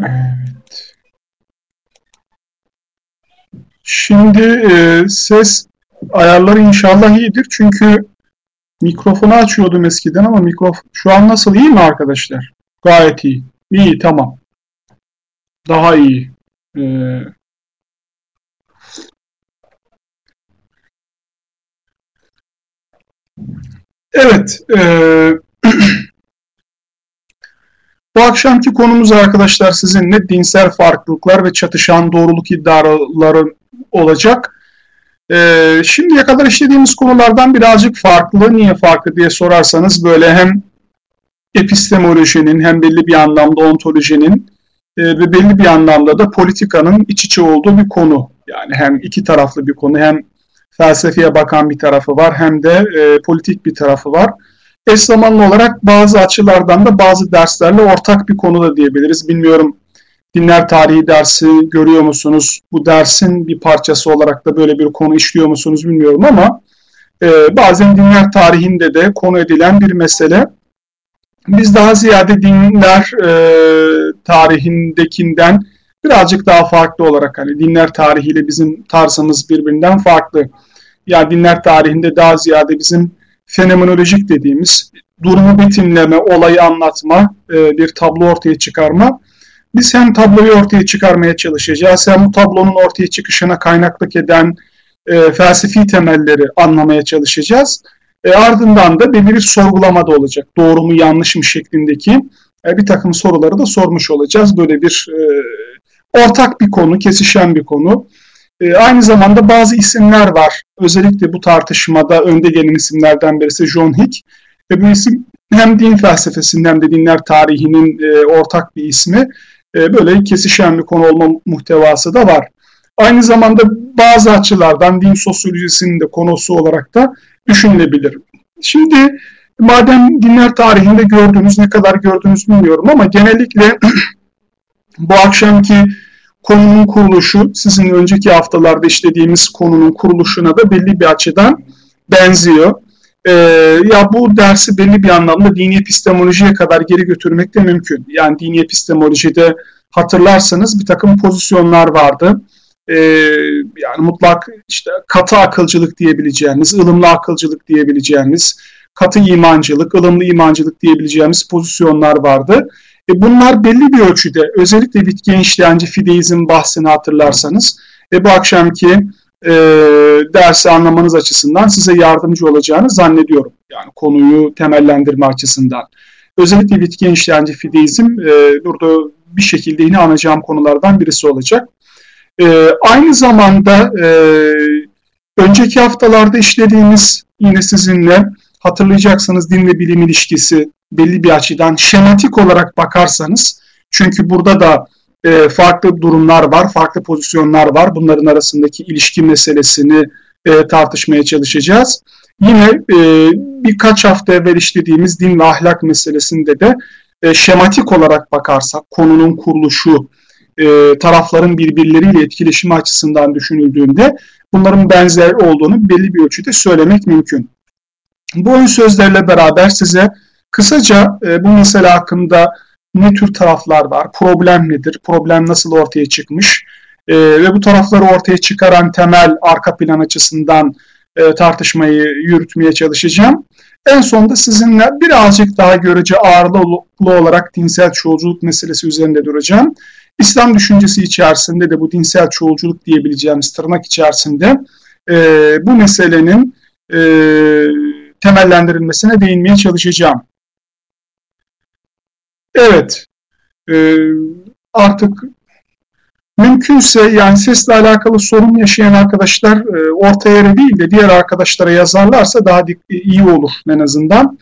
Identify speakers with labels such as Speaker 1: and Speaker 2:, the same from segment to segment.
Speaker 1: Evet. Şimdi e, ses ayarları inşallah iyidir. Çünkü mikrofonu açıyordum eskiden ama mikrofon şu an nasıl iyi mi arkadaşlar? Gayet iyi. İyi tamam. Daha iyi. Ee, evet. E, bu akşamki konumuz arkadaşlar sizinle dinsel farklılıklar ve çatışan doğruluk iddiaları olacak. Ee, şimdiye kadar işlediğimiz konulardan birazcık farklı. Niye farklı diye sorarsanız böyle hem epistemolojinin hem belli bir anlamda ontolojinin e, ve belli bir anlamda da politikanın iç içe olduğu bir konu. Yani hem iki taraflı bir konu hem felsefeye bakan bir tarafı var hem de e, politik bir tarafı var. Eş zamanlı olarak bazı açılardan da bazı derslerle ortak bir konu da diyebiliriz. Bilmiyorum dinler tarihi dersi görüyor musunuz? Bu dersin bir parçası olarak da böyle bir konu işliyor musunuz bilmiyorum ama e, bazen dinler tarihinde de konu edilen bir mesele. Biz daha ziyade dinler e, tarihindekinden birazcık daha farklı olarak hani dinler tarihiyle bizim tarzımız birbirinden farklı. Yani dinler tarihinde daha ziyade bizim fenomenolojik dediğimiz durumu betimleme, olayı anlatma, e, bir tablo ortaya çıkarma. Biz hem tabloyu ortaya çıkarmaya çalışacağız hem bu tablonun ortaya çıkışına kaynaklık eden e, felsefi temelleri anlamaya çalışacağız. E, ardından da belli bir sorgulama da olacak. Doğru mu yanlış mı şeklindeki e, bir takım soruları da sormuş olacağız. Böyle bir e, ortak bir konu, kesişen bir konu. E, aynı zamanda bazı isimler var. Özellikle bu tartışmada önde gelen isimlerden birisi John Hick. Ve bu isim hem din felsefesinin hem de dinler tarihinin e, ortak bir ismi. E, böyle kesişen bir konu olma muhtevası da var. Aynı zamanda bazı açılardan din sosyolojisinin de konusu olarak da düşünülebilir. Şimdi madem dinler tarihinde gördüğünüz ne kadar gördüğünüz bilmiyorum ama genellikle bu akşamki konunun kuruluşu sizin önceki haftalarda işlediğimiz konunun kuruluşuna da belli bir açıdan benziyor. Ee, ya bu dersi belli bir anlamda dini epistemolojiye kadar geri götürmek de mümkün. Yani dini epistemolojide hatırlarsanız bir takım pozisyonlar vardı. Ee, yani mutlak işte katı akılcılık diyebileceğiniz, ılımlı akılcılık diyebileceğiniz, katı imancılık, ılımlı imancılık diyebileceğimiz pozisyonlar vardı. E bunlar belli bir ölçüde özellikle Wittgensteinci fideizm bahsini hatırlarsanız ve bu akşamki e, dersi anlamanız açısından size yardımcı olacağını zannediyorum. Yani konuyu temellendirme açısından. Özellikle Wittgensteinci fideizm e, burada bir şekilde yine anacağım konulardan birisi olacak. E, aynı zamanda e, önceki haftalarda işlediğimiz yine sizinle hatırlayacaksınız din ve bilim ilişkisi belli bir açıdan şematik olarak bakarsanız çünkü burada da e, farklı durumlar var, farklı pozisyonlar var. Bunların arasındaki ilişki meselesini e, tartışmaya çalışacağız. Yine e, birkaç hafta evvel işlediğimiz din ve ahlak meselesinde de e, şematik olarak bakarsak konunun kuruluşu, e, tarafların birbirleriyle etkileşimi açısından düşünüldüğünde bunların benzer olduğunu belli bir ölçüde söylemek mümkün. Bu ön sözlerle beraber size kısaca e, bu mesele hakkında ne tür taraflar var, problem nedir, problem nasıl ortaya çıkmış e, ve bu tarafları ortaya çıkaran temel arka plan açısından e, tartışmayı yürütmeye çalışacağım. En sonunda sizinle birazcık daha görece ağırlıklı olarak dinsel çoğulculuk meselesi üzerinde duracağım. İslam düşüncesi içerisinde de bu dinsel çoğulculuk diyebileceğimiz tırnak içerisinde e, bu meselenin e, temellendirilmesine değinmeye çalışacağım. Evet, e, artık mümkünse yani sesle alakalı sorun yaşayan arkadaşlar e, orta yere değil de diğer arkadaşlara yazarlarsa daha iyi olur en azından.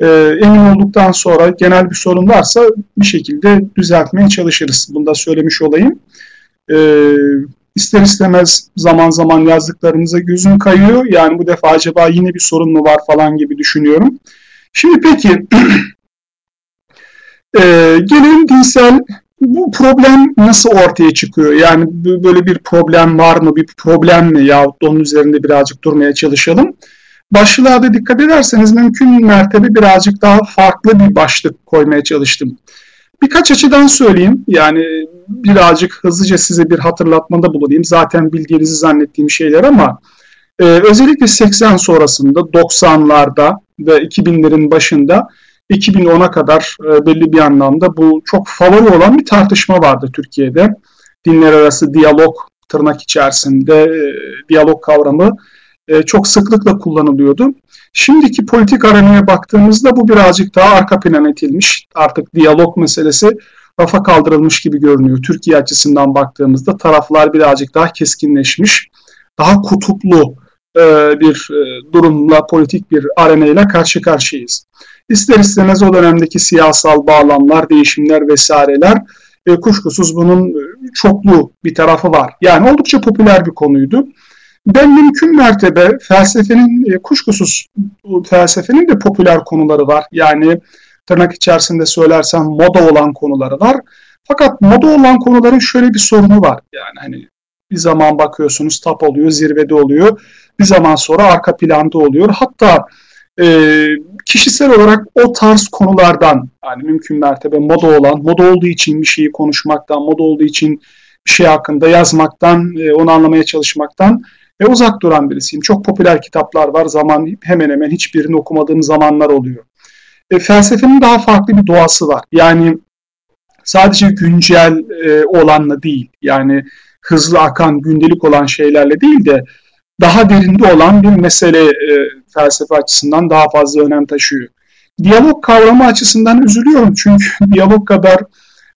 Speaker 1: E, emin olduktan sonra genel bir sorun varsa bir şekilde düzeltmeye çalışırız. Bunu da söylemiş olayım. E, ister istemez zaman zaman yazdıklarınıza gözüm kayıyor. Yani bu defa acaba yine bir sorun mu var falan gibi düşünüyorum. Şimdi peki e, gelelim dinsel bu problem nasıl ortaya çıkıyor? Yani böyle bir problem var mı, bir problem mi? Ya onun üzerinde birazcık durmaya çalışalım. başlığa dikkat ederseniz mümkün mertebe birazcık daha farklı bir başlık koymaya çalıştım. Birkaç açıdan söyleyeyim. Yani birazcık hızlıca size bir hatırlatmada bulunayım. Zaten bildiğinizi zannettiğim şeyler ama e, özellikle 80 sonrasında 90'larda ve 2000'lerin başında 2010'a kadar e, belli bir anlamda bu çok favori olan bir tartışma vardı Türkiye'de. Dinler arası diyalog tırnak içerisinde e, diyalog kavramı e, çok sıklıkla kullanılıyordu. Şimdiki politik arenaya baktığımızda bu birazcık daha arka plan etilmiş. Artık diyalog meselesi rafa kaldırılmış gibi görünüyor. Türkiye açısından baktığımızda taraflar birazcık daha keskinleşmiş. Daha kutuplu bir e, durumla, politik bir arenayla karşı karşıyayız. İster istemez o dönemdeki siyasal bağlamlar, değişimler vesaireler e, kuşkusuz bunun çoklu bir tarafı var. Yani oldukça popüler bir konuydu. Ben mümkün mertebe felsefenin, kuşkusuz felsefenin de popüler konuları var. Yani tırnak içerisinde söylersem moda olan konuları var. Fakat moda olan konuların şöyle bir sorunu var. Yani hani bir zaman bakıyorsunuz tap oluyor, zirvede oluyor. Bir zaman sonra arka planda oluyor. Hatta e, kişisel olarak o tarz konulardan yani mümkün mertebe moda olan, moda olduğu için bir şeyi konuşmaktan, moda olduğu için bir şey hakkında yazmaktan, e, onu anlamaya çalışmaktan ve uzak duran birisiyim. Çok popüler kitaplar var. Zaman hemen hemen hiçbirini okumadığım zamanlar oluyor. E, felsefenin daha farklı bir doğası var. Yani sadece güncel e, olanla değil. Yani hızlı akan, gündelik olan şeylerle değil de daha derinde olan bir mesele e, felsefe açısından daha fazla önem taşıyor. Diyalog kavramı açısından üzülüyorum çünkü diyalog kadar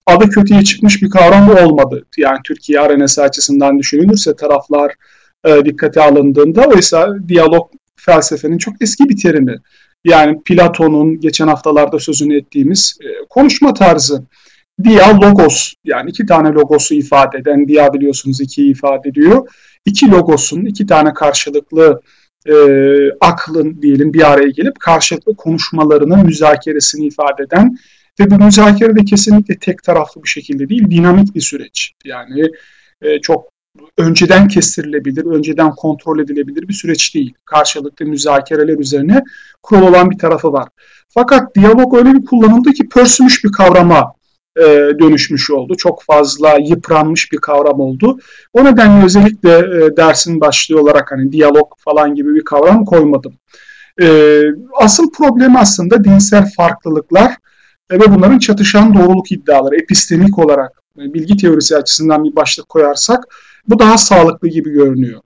Speaker 1: adı kötüye çıkmış bir kavram olmadı. Yani Türkiye arenası açısından düşünülürse taraflar e, dikkate alındığında oysa diyalog felsefenin çok eski bir terimi. Yani Platon'un geçen haftalarda sözünü ettiğimiz e, konuşma tarzı. Dia logos yani iki tane logosu ifade eden dia biliyorsunuz iki ifade ediyor. İki logosun iki tane karşılıklı e, aklın diyelim bir araya gelip karşılıklı konuşmalarının müzakeresini ifade eden ve bu müzakere de kesinlikle tek taraflı bir şekilde değil dinamik bir süreç. Yani e, çok önceden kestirilebilir, önceden kontrol edilebilir bir süreç değil. Karşılıklı müzakereler üzerine kurul olan bir tarafı var. Fakat diyalog öyle bir kullanıldı ki pörsümüş bir kavrama e, dönüşmüş oldu. Çok fazla yıpranmış bir kavram oldu. O nedenle özellikle e, dersin başlığı olarak hani diyalog falan gibi bir kavram koymadım. E, asıl problem aslında dinsel farklılıklar ve bunların çatışan doğruluk iddiaları epistemik olarak bilgi teorisi açısından bir başlık koyarsak bu daha sağlıklı gibi görünüyor.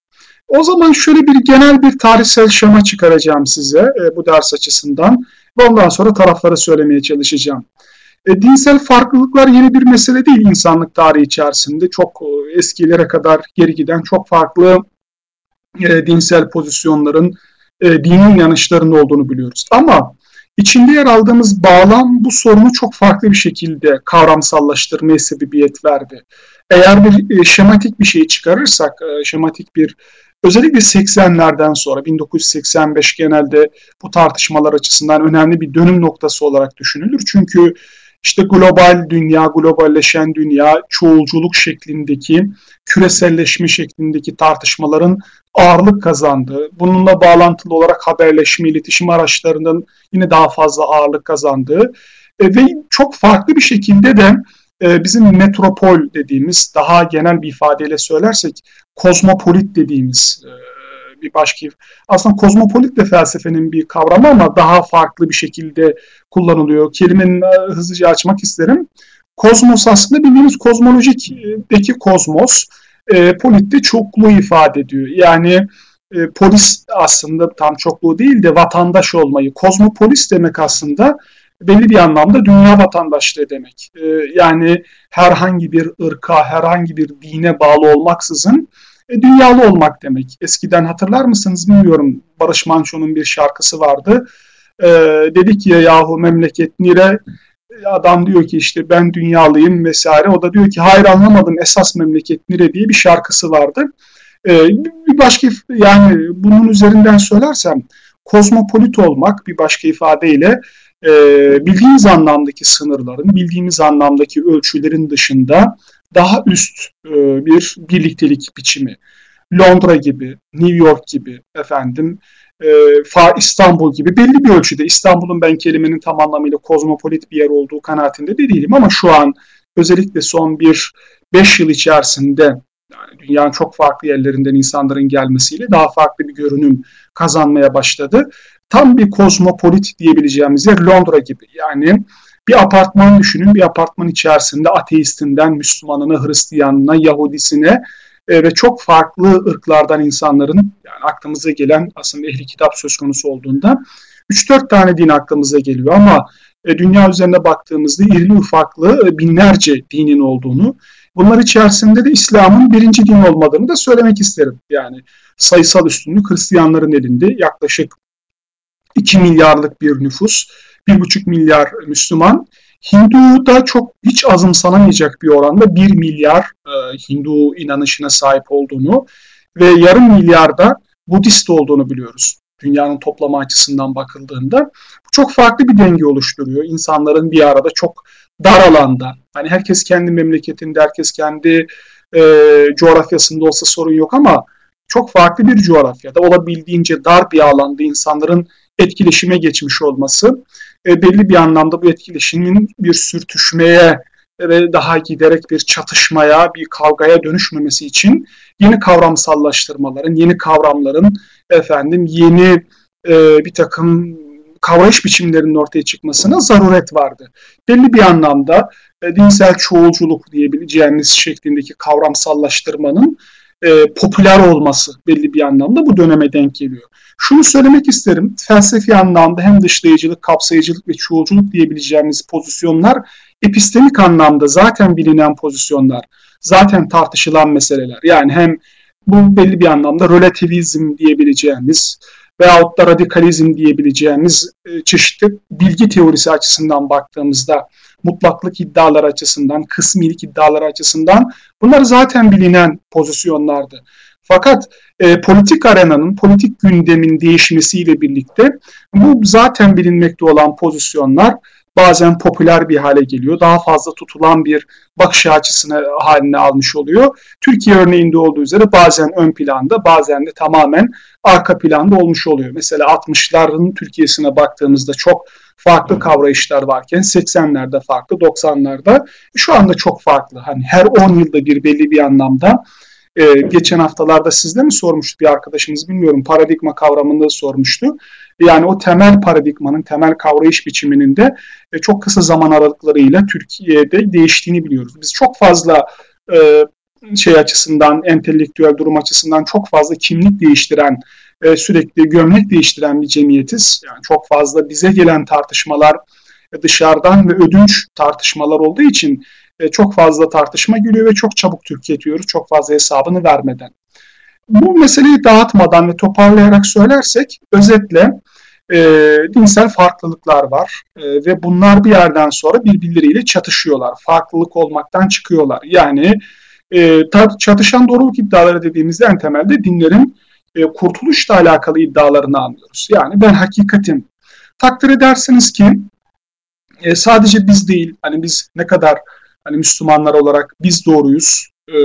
Speaker 1: O zaman şöyle bir genel bir tarihsel şema çıkaracağım size e, bu ders açısından ve ondan sonra tarafları söylemeye çalışacağım. E, dinsel farklılıklar yeni bir mesele değil insanlık tarihi içerisinde. Çok e, eskilere kadar geri giden çok farklı e, dinsel pozisyonların, e, dini inanışların olduğunu biliyoruz. Ama içinde yer aldığımız bağlam bu sorunu çok farklı bir şekilde kavramsallaştırmaya sebebiyet verdi. Eğer bir e, şematik bir şey çıkarırsak, e, şematik bir özellikle 80'lerden sonra 1985 genelde bu tartışmalar açısından önemli bir dönüm noktası olarak düşünülür. Çünkü işte global dünya, globalleşen dünya, çoğulculuk şeklindeki, küreselleşme şeklindeki tartışmaların ağırlık kazandığı, bununla bağlantılı olarak haberleşme, iletişim araçlarının yine daha fazla ağırlık kazandığı e, ve çok farklı bir şekilde de e, bizim metropol dediğimiz, daha genel bir ifadeyle söylersek kozmopolit dediğimiz e, bir başka aslında kozmopolit de felsefenin bir kavramı ama daha farklı bir şekilde kullanılıyor. Kelimenin e, hızlıca açmak isterim. Kozmos aslında bildiğimiz kozmolojikteki kozmos, e, polit de çokluğu ifade ediyor. Yani e, polis aslında tam çokluğu değil de vatandaş olmayı. Kozmopolis demek aslında belli bir anlamda dünya vatandaşlığı demek. E, yani herhangi bir ırka, herhangi bir dine bağlı olmaksızın e, dünyalı olmak demek. Eskiden hatırlar mısınız bilmiyorum Barış Manço'nun bir şarkısı vardı. E, dedik ya yahu memleket nire adam diyor ki işte ben dünyalıyım vesaire. O da diyor ki hayır anlamadım esas memleket nire diye bir şarkısı vardı. E, bir başka yani bunun üzerinden söylersem kozmopolit olmak bir başka ifadeyle e, bildiğimiz anlamdaki sınırların, bildiğimiz anlamdaki ölçülerin dışında daha üst e, bir birliktelik biçimi. Londra gibi, New York gibi efendim e, İstanbul gibi belli bir ölçüde İstanbul'un ben kelimenin tam anlamıyla kozmopolit bir yer olduğu kanaatinde de değilim ama şu an özellikle son bir beş yıl içerisinde yani dünyanın çok farklı yerlerinden insanların gelmesiyle daha farklı bir görünüm kazanmaya başladı. Tam bir kozmopolit diyebileceğimiz yer Londra gibi. Yani bir apartman düşünün. Bir apartman içerisinde ateistinden Müslümanına, Hristiyanına, Yahudisine e, ve çok farklı ırklardan insanların yani aklımıza gelen aslında ehli kitap söz konusu olduğunda 3-4 tane din aklımıza geliyor ama e, dünya üzerine baktığımızda irili ufaklı e, binlerce dinin olduğunu, bunlar içerisinde de İslam'ın birinci din olmadığını da söylemek isterim. Yani sayısal üstünlük Hristiyanların elinde yaklaşık 2 milyarlık bir nüfus, 1,5 milyar Müslüman. Hindu da çok hiç azımsanamayacak bir oranda 1 milyar e, Hindu inanışına sahip olduğunu ve yarım milyarda Budist olduğunu biliyoruz. Dünyanın toplama açısından bakıldığında. Bu çok farklı bir denge oluşturuyor. İnsanların bir arada çok dar alanda. Hani herkes kendi memleketinde, herkes kendi e, coğrafyasında olsa sorun yok ama çok farklı bir coğrafyada olabildiğince dar bir alanda insanların etkileşime geçmiş olması e, belli bir anlamda bu etkileşimin bir sürtüşmeye ve daha giderek bir çatışmaya, bir kavgaya dönüşmemesi için yeni kavramsallaştırmaların, yeni kavramların efendim yeni e, bir takım kavrayış biçimlerinin ortaya çıkmasına zaruret vardı. Belli bir anlamda e, dinsel çoğulculuk diyebileceğimiz şeklindeki kavramsallaştırmanın e, popüler olması belli bir anlamda bu döneme denk geliyor. Şunu söylemek isterim, felsefi anlamda hem dışlayıcılık, kapsayıcılık ve çoğulculuk diyebileceğimiz pozisyonlar epistemik anlamda zaten bilinen pozisyonlar, zaten tartışılan meseleler. Yani hem bu belli bir anlamda relativizm diyebileceğimiz veyahut da radikalizm diyebileceğimiz e, çeşitli bilgi teorisi açısından baktığımızda mutlaklık iddiaları açısından, kısmilik iddiaları açısından bunlar zaten bilinen pozisyonlardı. Fakat e, politik arenanın, politik gündemin değişmesiyle birlikte bu zaten bilinmekte olan pozisyonlar bazen popüler bir hale geliyor. Daha fazla tutulan bir bakış açısını haline almış oluyor. Türkiye örneğinde olduğu üzere bazen ön planda bazen de tamamen arka planda olmuş oluyor. Mesela 60'ların Türkiye'sine baktığımızda çok farklı kavrayışlar varken 80'lerde farklı, 90'larda şu anda çok farklı. Hani her 10 yılda bir belli bir anlamda e, geçen haftalarda sizde mi sormuştu bir arkadaşımız bilmiyorum paradigma kavramında sormuştu. Yani o temel paradigmanın, temel kavrayış biçiminin de e, çok kısa zaman aralıklarıyla Türkiye'de değiştiğini biliyoruz. Biz çok fazla e, şey açısından, entelektüel durum açısından çok fazla kimlik değiştiren, e, sürekli gömlek değiştiren bir cemiyetiz. Yani çok fazla bize gelen tartışmalar dışarıdan ve ödünç tartışmalar olduğu için e, çok fazla tartışma geliyor ve çok çabuk tüketiyoruz çok fazla hesabını vermeden. Bu meseleyi dağıtmadan ve toparlayarak söylersek özetle e, dinsel farklılıklar var e, ve bunlar bir yerden sonra birbirleriyle çatışıyorlar. Farklılık olmaktan çıkıyorlar. Yani e, çatışan doğruluk iddiaları dediğimizde en temelde dinlerin e, kurtuluşla alakalı iddialarını anlıyoruz. Yani ben hakikatim. Takdir edersiniz ki e, sadece biz değil, hani biz ne kadar hani Müslümanlar olarak biz doğruyuz, e,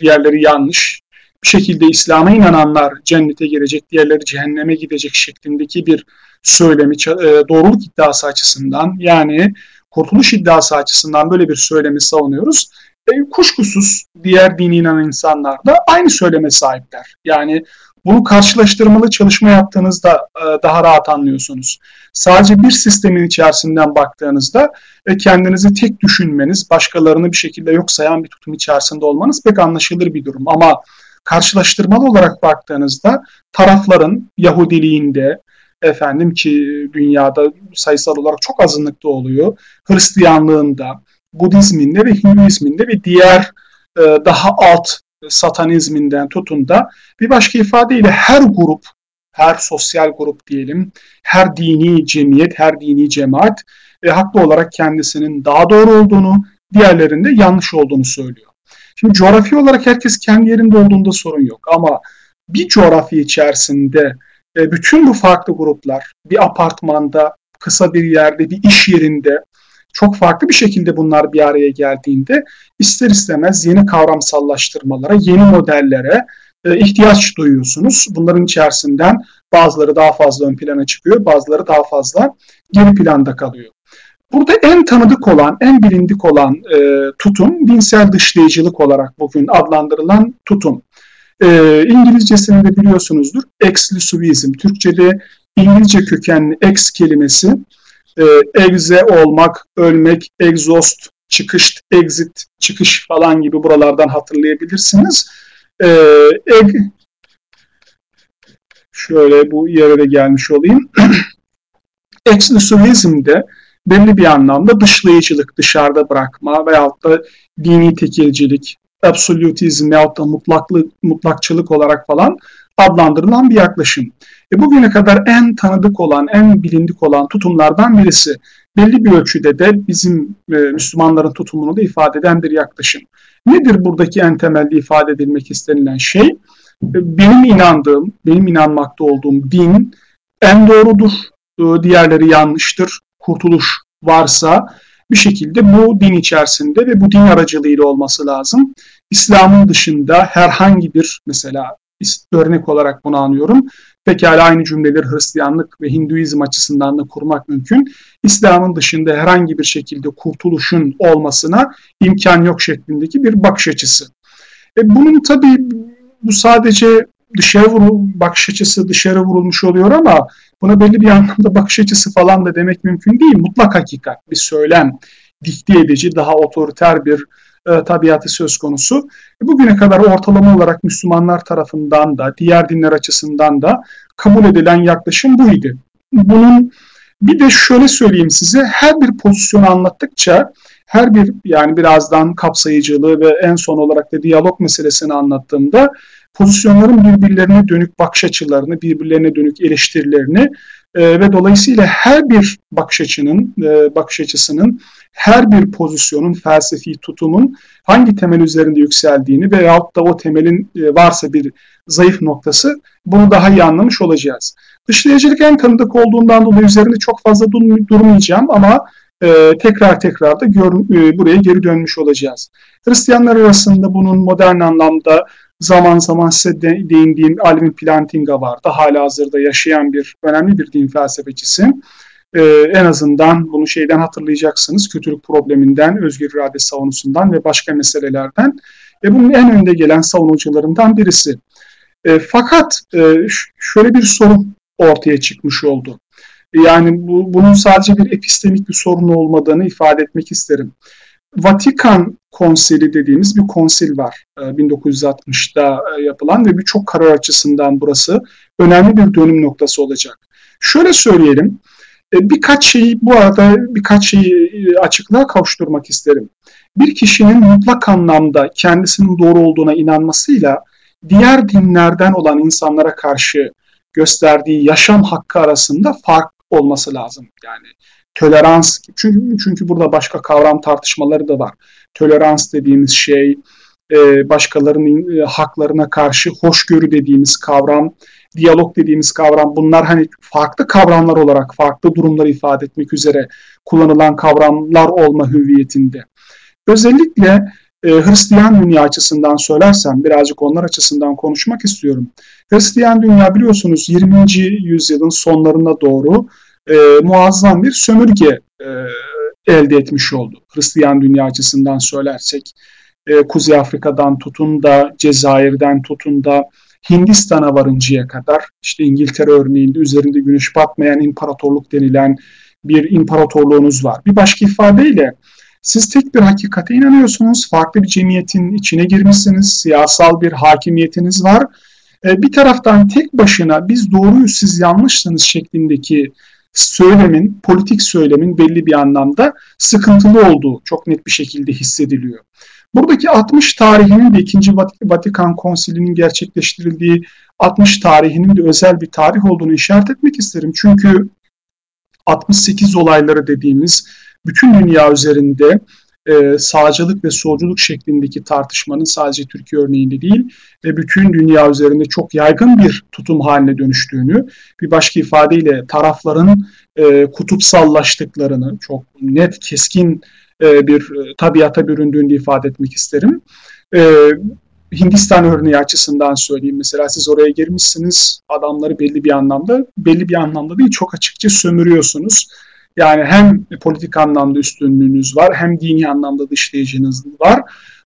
Speaker 1: diğerleri yanlış. Bir şekilde İslam'a inananlar cennete girecek, diğerleri cehenneme gidecek şeklindeki bir söylemi e, doğruluk iddiası açısından yani kurtuluş iddiası açısından böyle bir söylemi savunuyoruz. E, kuşkusuz diğer dini inanan insanlar da aynı söyleme sahipler. Yani bunu karşılaştırmalı çalışma yaptığınızda e, daha rahat anlıyorsunuz. Sadece bir sistemin içerisinden baktığınızda ve kendinizi tek düşünmeniz, başkalarını bir şekilde yok sayan bir tutum içerisinde olmanız pek anlaşılır bir durum. Ama karşılaştırmalı olarak baktığınızda tarafların Yahudiliğinde, efendim ki dünyada sayısal olarak çok azınlıkta oluyor, Hristiyanlığında, Budizminde ve Hinduizminde ve diğer e, daha alt satanizminden tutun da bir başka ifadeyle her grup, her sosyal grup diyelim, her dini cemiyet, her dini cemaat e, haklı olarak kendisinin daha doğru olduğunu, diğerlerinde yanlış olduğunu söylüyor. Şimdi coğrafi olarak herkes kendi yerinde olduğunda sorun yok ama bir coğrafya içerisinde e, bütün bu farklı gruplar bir apartmanda, kısa bir yerde, bir iş yerinde çok farklı bir şekilde bunlar bir araya geldiğinde ister istemez yeni kavramsallaştırmalara, yeni modellere e, ihtiyaç duyuyorsunuz. Bunların içerisinden Bazıları daha fazla ön plana çıkıyor, bazıları daha fazla geri planda kalıyor. Burada en tanıdık olan, en bilindik olan e, tutum dinsel dışlayıcılık olarak bugün adlandırılan tutum. E, İngilizcesini de biliyorsunuzdur. Exclusivizm. Türkçe'de İngilizce kökenli ex kelimesi e, exe olmak, ölmek, exhaust, çıkış, exit, çıkış falan gibi buralardan hatırlayabilirsiniz. E, eg, şöyle bu yere de gelmiş olayım. Exclusivizm'de belli bir anlamda dışlayıcılık, dışarıda bırakma veyahut da dini tekilcilik, absolutizm veyahut da mutlaklı, mutlakçılık olarak falan adlandırılan bir yaklaşım. E bugüne kadar en tanıdık olan, en bilindik olan tutumlardan birisi. Belli bir ölçüde de bizim e, Müslümanların tutumunu da ifade eden bir yaklaşım. Nedir buradaki en temelde ifade edilmek istenilen şey? E, benim inandığım, benim inanmakta olduğum din en doğrudur, e, diğerleri yanlıştır, kurtuluş varsa bir şekilde bu din içerisinde ve bu din aracılığıyla olması lazım. İslam'ın dışında herhangi bir mesela örnek olarak bunu anıyorum. Pekala aynı cümleleri Hristiyanlık ve Hinduizm açısından da kurmak mümkün. İslam'ın dışında herhangi bir şekilde kurtuluşun olmasına imkan yok şeklindeki bir bakış açısı. E bunun tabii bu sadece dışarı vurul, bakış açısı dışarı vurulmuş oluyor ama buna belli bir anlamda bakış açısı falan da demek mümkün değil. Mutlak hakikat, bir söylem, dikte edici, daha otoriter bir e, tabiatı söz konusu. E, bugüne kadar ortalama olarak Müslümanlar tarafından da, diğer dinler açısından da kabul edilen yaklaşım buydu. Bunun bir de şöyle söyleyeyim size, her bir pozisyonu anlattıkça her bir yani birazdan kapsayıcılığı ve en son olarak da diyalog meselesini anlattığımda pozisyonların birbirlerine dönük bakış açılarını, birbirlerine dönük eleştirilerini e, ve dolayısıyla her bir bakış açının e, bakış açısının her bir pozisyonun felsefi tutumun hangi temel üzerinde yükseldiğini veyahut da o temelin e, varsa bir zayıf noktası bunu daha iyi anlamış olacağız. Dışlayıcılık en tanıdık olduğundan dolayı üzerinde çok fazla durmayacağım ama e, tekrar tekrar da gör, e, buraya geri dönmüş olacağız. Hristiyanlar arasında bunun modern anlamda zaman zaman size de, değindiğim Alvin Plantinga vardı. Hala hazırda yaşayan bir önemli bir din felsefecisi. Ee, en azından bunu şeyden hatırlayacaksınız. Kötülük probleminden, özgür irade savunusundan ve başka meselelerden. Ve bunun en önde gelen savunucularından birisi. E, fakat e, şöyle bir sorun ortaya çıkmış oldu. Yani bu, bunun sadece bir epistemik bir sorun olmadığını ifade etmek isterim. Vatikan Konsili dediğimiz bir konsil var 1960'da e, e, yapılan ve birçok karar açısından burası önemli bir dönüm noktası olacak. Şöyle söyleyelim, e, birkaç şeyi bu arada birkaç şeyi açıklığa kavuşturmak isterim. Bir kişinin mutlak anlamda kendisinin doğru olduğuna inanmasıyla diğer dinlerden olan insanlara karşı gösterdiği yaşam hakkı arasında fark olması lazım. Yani tolerans çünkü çünkü burada başka kavram tartışmaları da var. Tolerans dediğimiz şey e, başkalarının e, haklarına karşı hoşgörü dediğimiz kavram, diyalog dediğimiz kavram bunlar hani farklı kavramlar olarak farklı durumları ifade etmek üzere kullanılan kavramlar olma hüviyetinde. Özellikle e, Hristiyan dünya açısından söylersem birazcık onlar açısından konuşmak istiyorum. Hristiyan dünya biliyorsunuz 20. yüzyılın sonlarına doğru e, muazzam bir sömürge e, elde etmiş oldu. Hristiyan dünya açısından söylersek e, Kuzey Afrika'dan tutun da Cezayir'den tutun da Hindistan'a varıncaya kadar işte İngiltere örneğinde üzerinde güneş batmayan imparatorluk denilen bir imparatorluğunuz var. Bir başka ifadeyle siz tek bir hakikate inanıyorsunuz, farklı bir cemiyetin içine girmişsiniz, siyasal bir hakimiyetiniz var. E, bir taraftan tek başına biz doğruyuz, siz yanlışsınız şeklindeki söylemin, politik söylemin belli bir anlamda sıkıntılı olduğu çok net bir şekilde hissediliyor. Buradaki 60 tarihinin de 2. Vatikan Konsili'nin gerçekleştirildiği 60 tarihinin de özel bir tarih olduğunu işaret etmek isterim. Çünkü 68 olayları dediğimiz bütün dünya üzerinde e, sağcılık ve solculuk şeklindeki tartışmanın sadece Türkiye örneğinde değil ve bütün dünya üzerinde çok yaygın bir tutum haline dönüştüğünü, bir başka ifadeyle tarafların e, kutupsallaştıklarını çok net, keskin e, bir e, tabiata büründüğünü ifade etmek isterim. E, Hindistan örneği açısından söyleyeyim. Mesela siz oraya girmişsiniz, adamları belli bir anlamda, belli bir anlamda değil çok açıkça sömürüyorsunuz. Yani hem politik anlamda üstünlüğünüz var, hem dini anlamda dışlayıcınız var.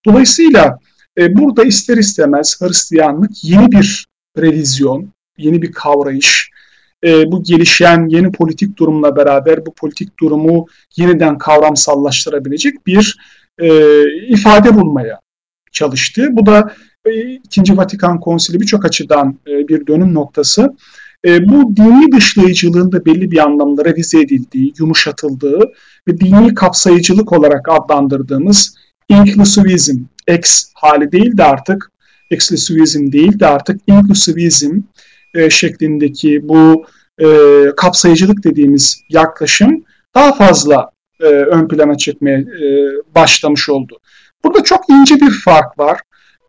Speaker 1: Dolayısıyla e, burada ister istemez Hristiyanlık yeni bir revizyon, yeni bir kavrayış, e, bu gelişen yeni politik durumla beraber bu politik durumu yeniden kavramsallaştırabilecek bir e, ifade bulmaya çalıştı. Bu da e, İkinci Vatikan Konsili birçok açıdan e, bir dönüm noktası. E, bu dini dışlayıcılığın da belli bir anlamda revize edildiği, yumuşatıldığı ve dini kapsayıcılık olarak adlandırdığımız inklusivizm, ex hali değil de artık eksklusivizm değil de artık inklusivizm e, şeklindeki bu e, kapsayıcılık dediğimiz yaklaşım daha fazla e, ön plana çıkmaya e, başlamış oldu. Burada çok ince bir fark var.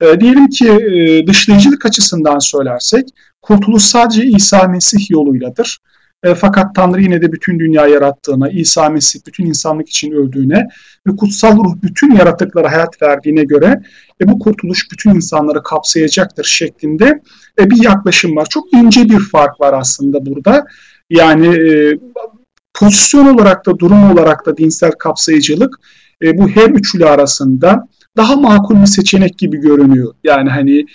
Speaker 1: E, diyelim ki e, dışlayıcılık açısından söylersek kurtuluş sadece İsa Mesih yoluyladır. E, fakat Tanrı yine de bütün dünya yarattığına, İsa Mesih bütün insanlık için öldüğüne ve kutsal ruh bütün yaratıklara hayat verdiğine göre e, bu kurtuluş bütün insanları kapsayacaktır şeklinde e, bir yaklaşım var. Çok ince bir fark var aslında burada. Yani e, pozisyon olarak da durum olarak da dinsel kapsayıcılık e, bu her üçlü arasında daha makul bir seçenek gibi görünüyor. Yani hani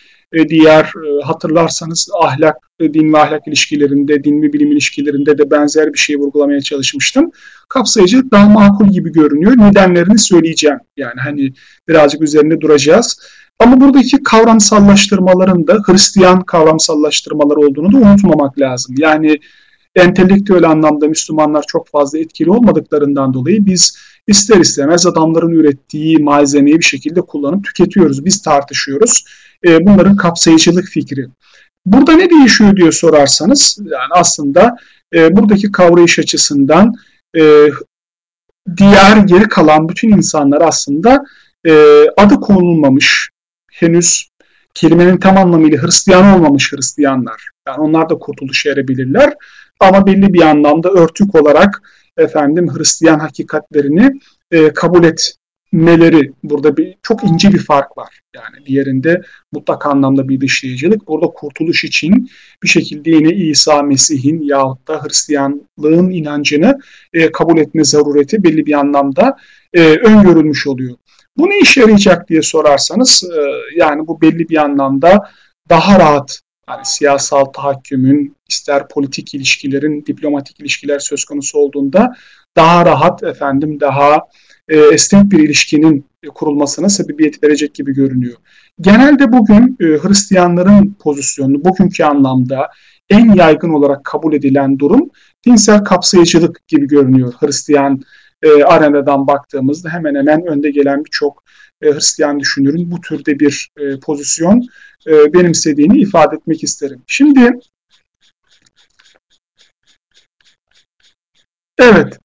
Speaker 1: diğer e, hatırlarsanız ahlak, e, din ve ahlak ilişkilerinde, din ve bilim ilişkilerinde de benzer bir şey vurgulamaya çalışmıştım. Kapsayıcılık daha makul gibi görünüyor. Nedenlerini söyleyeceğim. Yani hani birazcık üzerinde duracağız. Ama buradaki kavramsallaştırmaların da Hristiyan kavramsallaştırmalar olduğunu da unutmamak lazım. Yani entelektüel anlamda Müslümanlar çok fazla etkili olmadıklarından dolayı biz ister istemez adamların ürettiği malzemeyi bir şekilde kullanıp tüketiyoruz. Biz tartışıyoruz. E, bunların kapsayıcılık fikri. Burada ne değişiyor diye sorarsanız yani aslında e, buradaki kavrayış açısından e, diğer geri kalan bütün insanlar aslında e, adı konulmamış henüz kelimenin tam anlamıyla Hristiyan olmamış Hristiyanlar. Yani onlar da kurtuluşa erebilirler ama belli bir anlamda örtük olarak efendim Hristiyan hakikatlerini e, kabul etmeleri burada bir çok ince bir fark var. Yani diğerinde mutlak anlamda bir dışlayıcılık. Burada kurtuluş için bir şekilde yine İsa Mesih'in yahut da Hristiyanlığın inancını e, kabul etme zarureti belli bir anlamda e, öngörülmüş oluyor. Bu ne işe yarayacak diye sorarsanız e, yani bu belli bir anlamda daha rahat yani siyasal tahakkümün ister politik ilişkilerin diplomatik ilişkiler söz konusu olduğunda daha rahat efendim daha e, esnek bir ilişkinin kurulmasına sebebiyet verecek gibi görünüyor. Genelde bugün e, Hristiyanların pozisyonu bugünkü anlamda en yaygın olarak kabul edilen durum dinsel kapsayıcılık gibi görünüyor. Hristiyan e, arenadan baktığımızda hemen hemen önde gelen birçok e, Hristiyan düşünürün bu türde bir e, pozisyon e, benimsediğini ifade etmek isterim. Şimdi evet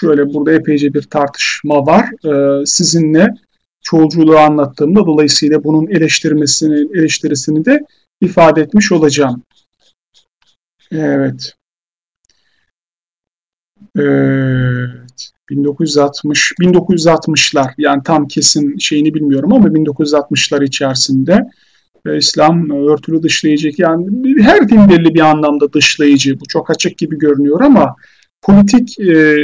Speaker 1: şöyle burada epeyce bir tartışma var. E, sizinle çoğulculuğu anlattığımda dolayısıyla bunun eleştirmesini, eleştirisini de ifade etmiş olacağım. Evet. Evet. 1960 1960'lar yani tam kesin şeyini bilmiyorum ama 1960'lar içerisinde İslam örtülü dışlayıcı yani her din belli bir anlamda dışlayıcı bu çok açık gibi görünüyor ama politik e,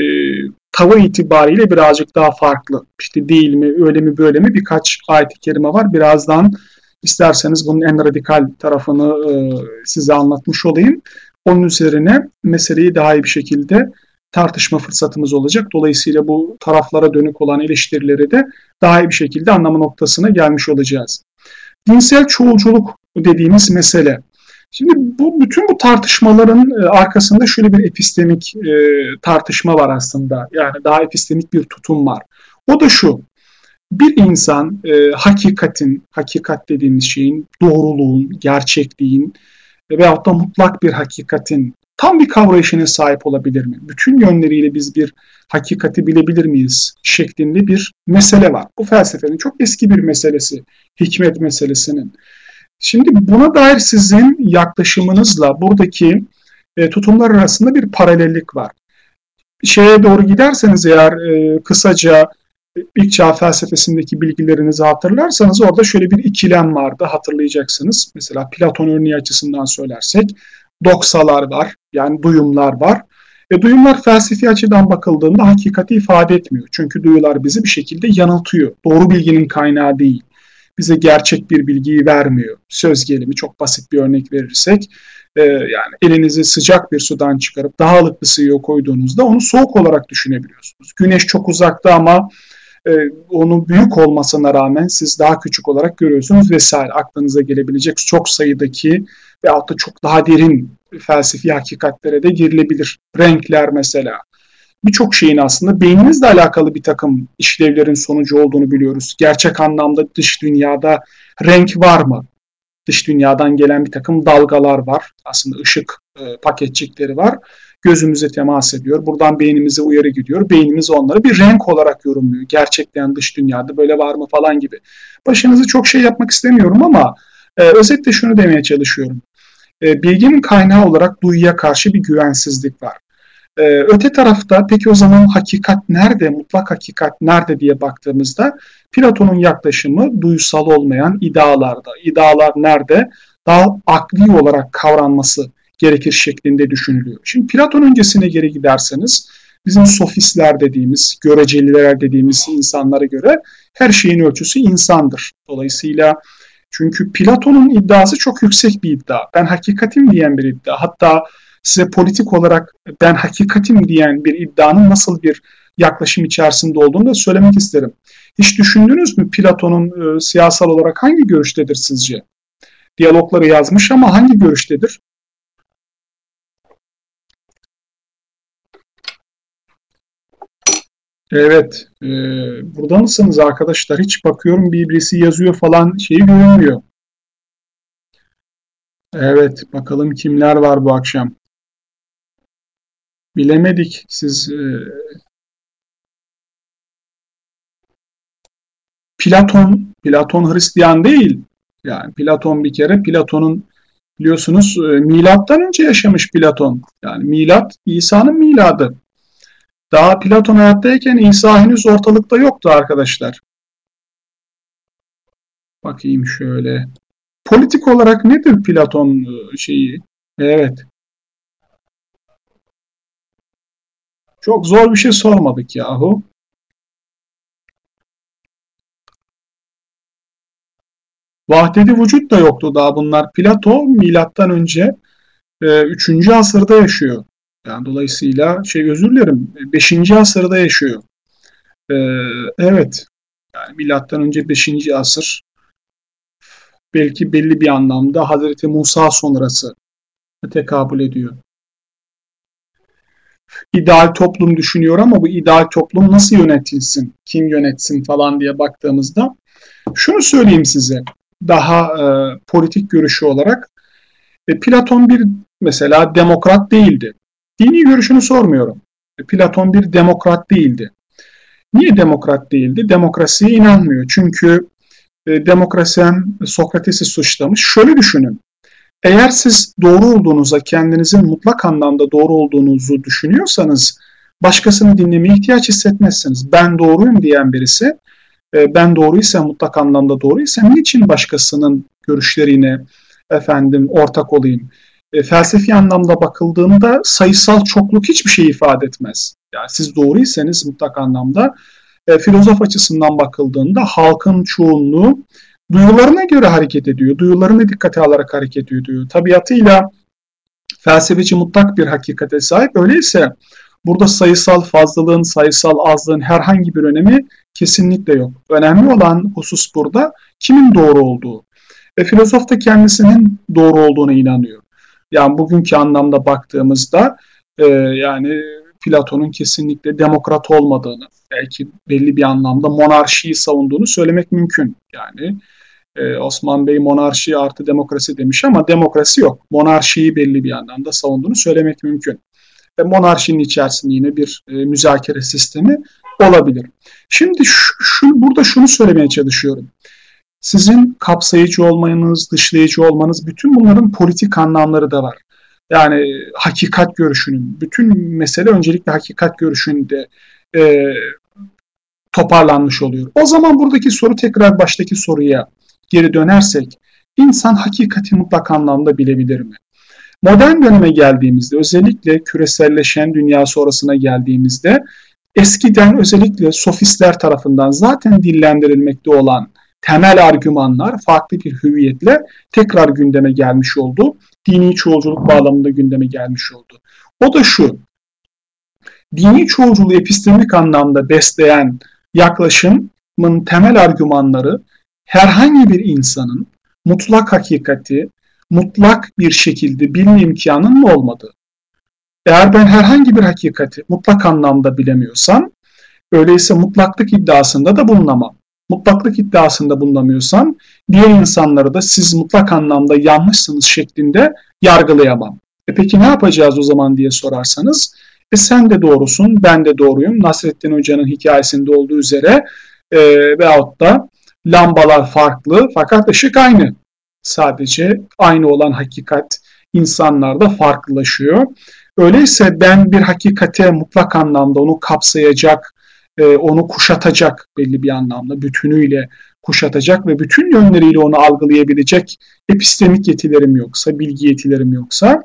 Speaker 1: tava itibariyle birazcık daha farklı. İşte değil mi, öyle mi, böyle mi birkaç ayet-i kerime var. Birazdan isterseniz bunun en radikal tarafını e, size anlatmış olayım. Onun üzerine meseleyi daha iyi bir şekilde tartışma fırsatımız olacak. Dolayısıyla bu taraflara dönük olan eleştirileri de daha iyi bir şekilde anlama noktasına gelmiş olacağız. Dinsel çoğulculuk dediğimiz mesele. Şimdi bu bütün bu tartışmaların e, arkasında şöyle bir epistemik e, tartışma var aslında. Yani daha epistemik bir tutum var. O da şu. Bir insan e, hakikatin, hakikat dediğimiz şeyin, doğruluğun, gerçekliğin veyahut da mutlak bir hakikatin tam bir kavrayışına sahip olabilir mi? Bütün yönleriyle biz bir hakikati bilebilir miyiz? şeklinde bir mesele var. Bu felsefenin çok eski bir meselesi, hikmet meselesinin. Şimdi buna dair sizin yaklaşımınızla buradaki e, tutumlar arasında bir paralellik var. Şeye doğru giderseniz eğer e, kısaca ilk çağ felsefesindeki bilgilerinizi hatırlarsanız orada şöyle bir ikilem vardı hatırlayacaksınız. Mesela Platon örneği açısından söylersek doksalar var yani duyumlar var. E, duyumlar felsefi açıdan bakıldığında hakikati ifade etmiyor. Çünkü duyular bizi bir şekilde yanıltıyor. Doğru bilginin kaynağı değil. Bize gerçek bir bilgiyi vermiyor. Söz gelimi çok basit bir örnek verirsek e, yani elinizi sıcak bir sudan çıkarıp daha ılık bir koyduğunuzda onu soğuk olarak düşünebiliyorsunuz. Güneş çok uzakta ama e, onun büyük olmasına rağmen siz daha küçük olarak görüyorsunuz vesaire. Aklınıza gelebilecek çok sayıdaki veyahut da çok daha derin felsefi hakikatlere de girilebilir. Renkler mesela. Birçok şeyin aslında beyninizle alakalı bir takım işlevlerin sonucu olduğunu biliyoruz. Gerçek anlamda dış dünyada renk var mı? Dış dünyadan gelen bir takım dalgalar var. Aslında ışık e, paketçikleri var. Gözümüze temas ediyor. Buradan beynimize uyarı gidiyor. Beynimiz onları bir renk olarak yorumluyor. Gerçekten dış dünyada böyle var mı falan gibi. Başınızı çok şey yapmak istemiyorum ama e, özetle şunu demeye çalışıyorum. E, bilginin kaynağı olarak duyuya karşı bir güvensizlik var. E, öte tarafta peki o zaman hakikat nerede, mutlak hakikat nerede diye baktığımızda Platon'un yaklaşımı duysal olmayan idealarda. İdealar nerede? Daha akli olarak kavranması gerekir şeklinde düşünülüyor. Şimdi Platon öncesine geri giderseniz bizim sofistler dediğimiz, göreceliler dediğimiz insanlara göre her şeyin ölçüsü insandır. Dolayısıyla çünkü Platon'un iddiası çok yüksek bir iddia. Ben hakikatim diyen bir iddia. Hatta size politik olarak ben hakikatim diyen bir iddianın nasıl bir yaklaşım içerisinde olduğunu da söylemek isterim. Hiç düşündünüz mü Platon'un e, siyasal olarak hangi görüştedir sizce? Diyalogları yazmış ama hangi görüştedir? Evet, e, burada mısınız arkadaşlar? Hiç bakıyorum birisi yazıyor falan şeyi görünmüyor. Evet, bakalım kimler var bu akşam. Bilemedik. Siz e, Platon, Platon Hristiyan değil. Yani Platon bir kere Platon'un biliyorsunuz e, milattan önce yaşamış Platon. Yani milat İsa'nın miladı. Daha Platon hayattayken İsa henüz ortalıkta yoktu arkadaşlar. Bakayım şöyle. Politik olarak nedir Platon e, şeyi? Evet. Çok zor bir şey sormadık yahu. Vahdedi vücut da yoktu daha bunlar. Plato milattan önce 3. E, asırda yaşıyor. Yani dolayısıyla şey özür dilerim 5. asırda yaşıyor. Ee, evet. Yani milattan önce 5. asır belki belli bir anlamda Hazreti Musa sonrası tekabül ediyor. İdeal toplum düşünüyor ama bu ideal toplum nasıl yönetilsin, kim yönetsin falan diye baktığımızda şunu söyleyeyim size daha e, politik görüşü olarak e, Platon bir mesela demokrat değildi. Dini görüşünü sormuyorum. Platon bir demokrat değildi. Niye demokrat değildi? Demokrasiye inanmıyor. Çünkü e, demokrasi Sokrates'i suçlamış. Şöyle düşünün. Eğer siz doğru olduğunuza, kendinizin mutlak anlamda doğru olduğunuzu düşünüyorsanız başkasını dinlemeye ihtiyaç hissetmezsiniz. Ben doğruyum diyen birisi, e, ben doğruysam, mutlak anlamda doğruysam niçin başkasının görüşlerine efendim ortak olayım? e, felsefi anlamda bakıldığında sayısal çokluk hiçbir şey ifade etmez. Yani siz doğruysanız mutlak anlamda e, filozof açısından bakıldığında halkın çoğunluğu duyularına göre hareket ediyor. Duyularını dikkate alarak hareket ediyor. Tabiatıyla felsefeci mutlak bir hakikate sahip. Öyleyse burada sayısal fazlalığın, sayısal azlığın herhangi bir önemi kesinlikle yok. Önemli olan husus burada kimin doğru olduğu. Ve filozof da kendisinin doğru olduğuna inanıyor. Yani bugünkü anlamda baktığımızda e, yani Platon'un kesinlikle demokrat olmadığını, belki belli bir anlamda monarşiyi savunduğunu söylemek mümkün. Yani e, Osman Bey monarşi artı demokrasi demiş ama demokrasi yok. Monarşiyi belli bir anlamda savunduğunu söylemek mümkün. Ve monarşinin içerisinde yine bir e, müzakere sistemi olabilir. Şimdi şu, şu, burada şunu söylemeye çalışıyorum. Sizin kapsayıcı olmanız, dışlayıcı olmanız bütün bunların politik anlamları da var. Yani hakikat görüşünün, bütün mesele öncelikle hakikat görüşünde e, toparlanmış oluyor. O zaman buradaki soru tekrar baştaki soruya geri dönersek insan hakikati mutlak anlamda bilebilir mi? Modern döneme geldiğimizde özellikle küreselleşen dünya sonrasına geldiğimizde eskiden özellikle sofistler tarafından zaten dillendirilmekte olan temel argümanlar farklı bir hüviyetle tekrar gündeme gelmiş oldu. Dini çoğulculuk bağlamında gündeme gelmiş oldu. O da şu, dini çoğulculuğu epistemik anlamda besleyen yaklaşımın temel argümanları herhangi bir insanın mutlak hakikati, mutlak bir şekilde bilme imkanının olmadığı. Eğer ben herhangi bir hakikati mutlak anlamda bilemiyorsam, öyleyse mutlaklık iddiasında da bulunamam. Mutlaklık iddiasında bulunamıyorsam, diğer insanları da siz mutlak anlamda yanlışsınız şeklinde yargılayamam. E peki ne yapacağız o zaman diye sorarsanız, e sen de doğrusun, ben de doğruyum. Nasrettin Hoca'nın hikayesinde olduğu üzere e, veyahut da lambalar farklı fakat ışık aynı. Sadece aynı olan hakikat insanlarda farklılaşıyor. Öyleyse ben bir hakikate mutlak anlamda onu kapsayacak, e, onu kuşatacak belli bir anlamda bütünüyle kuşatacak ve bütün yönleriyle onu algılayabilecek epistemik yetilerim yoksa, bilgi yetilerim yoksa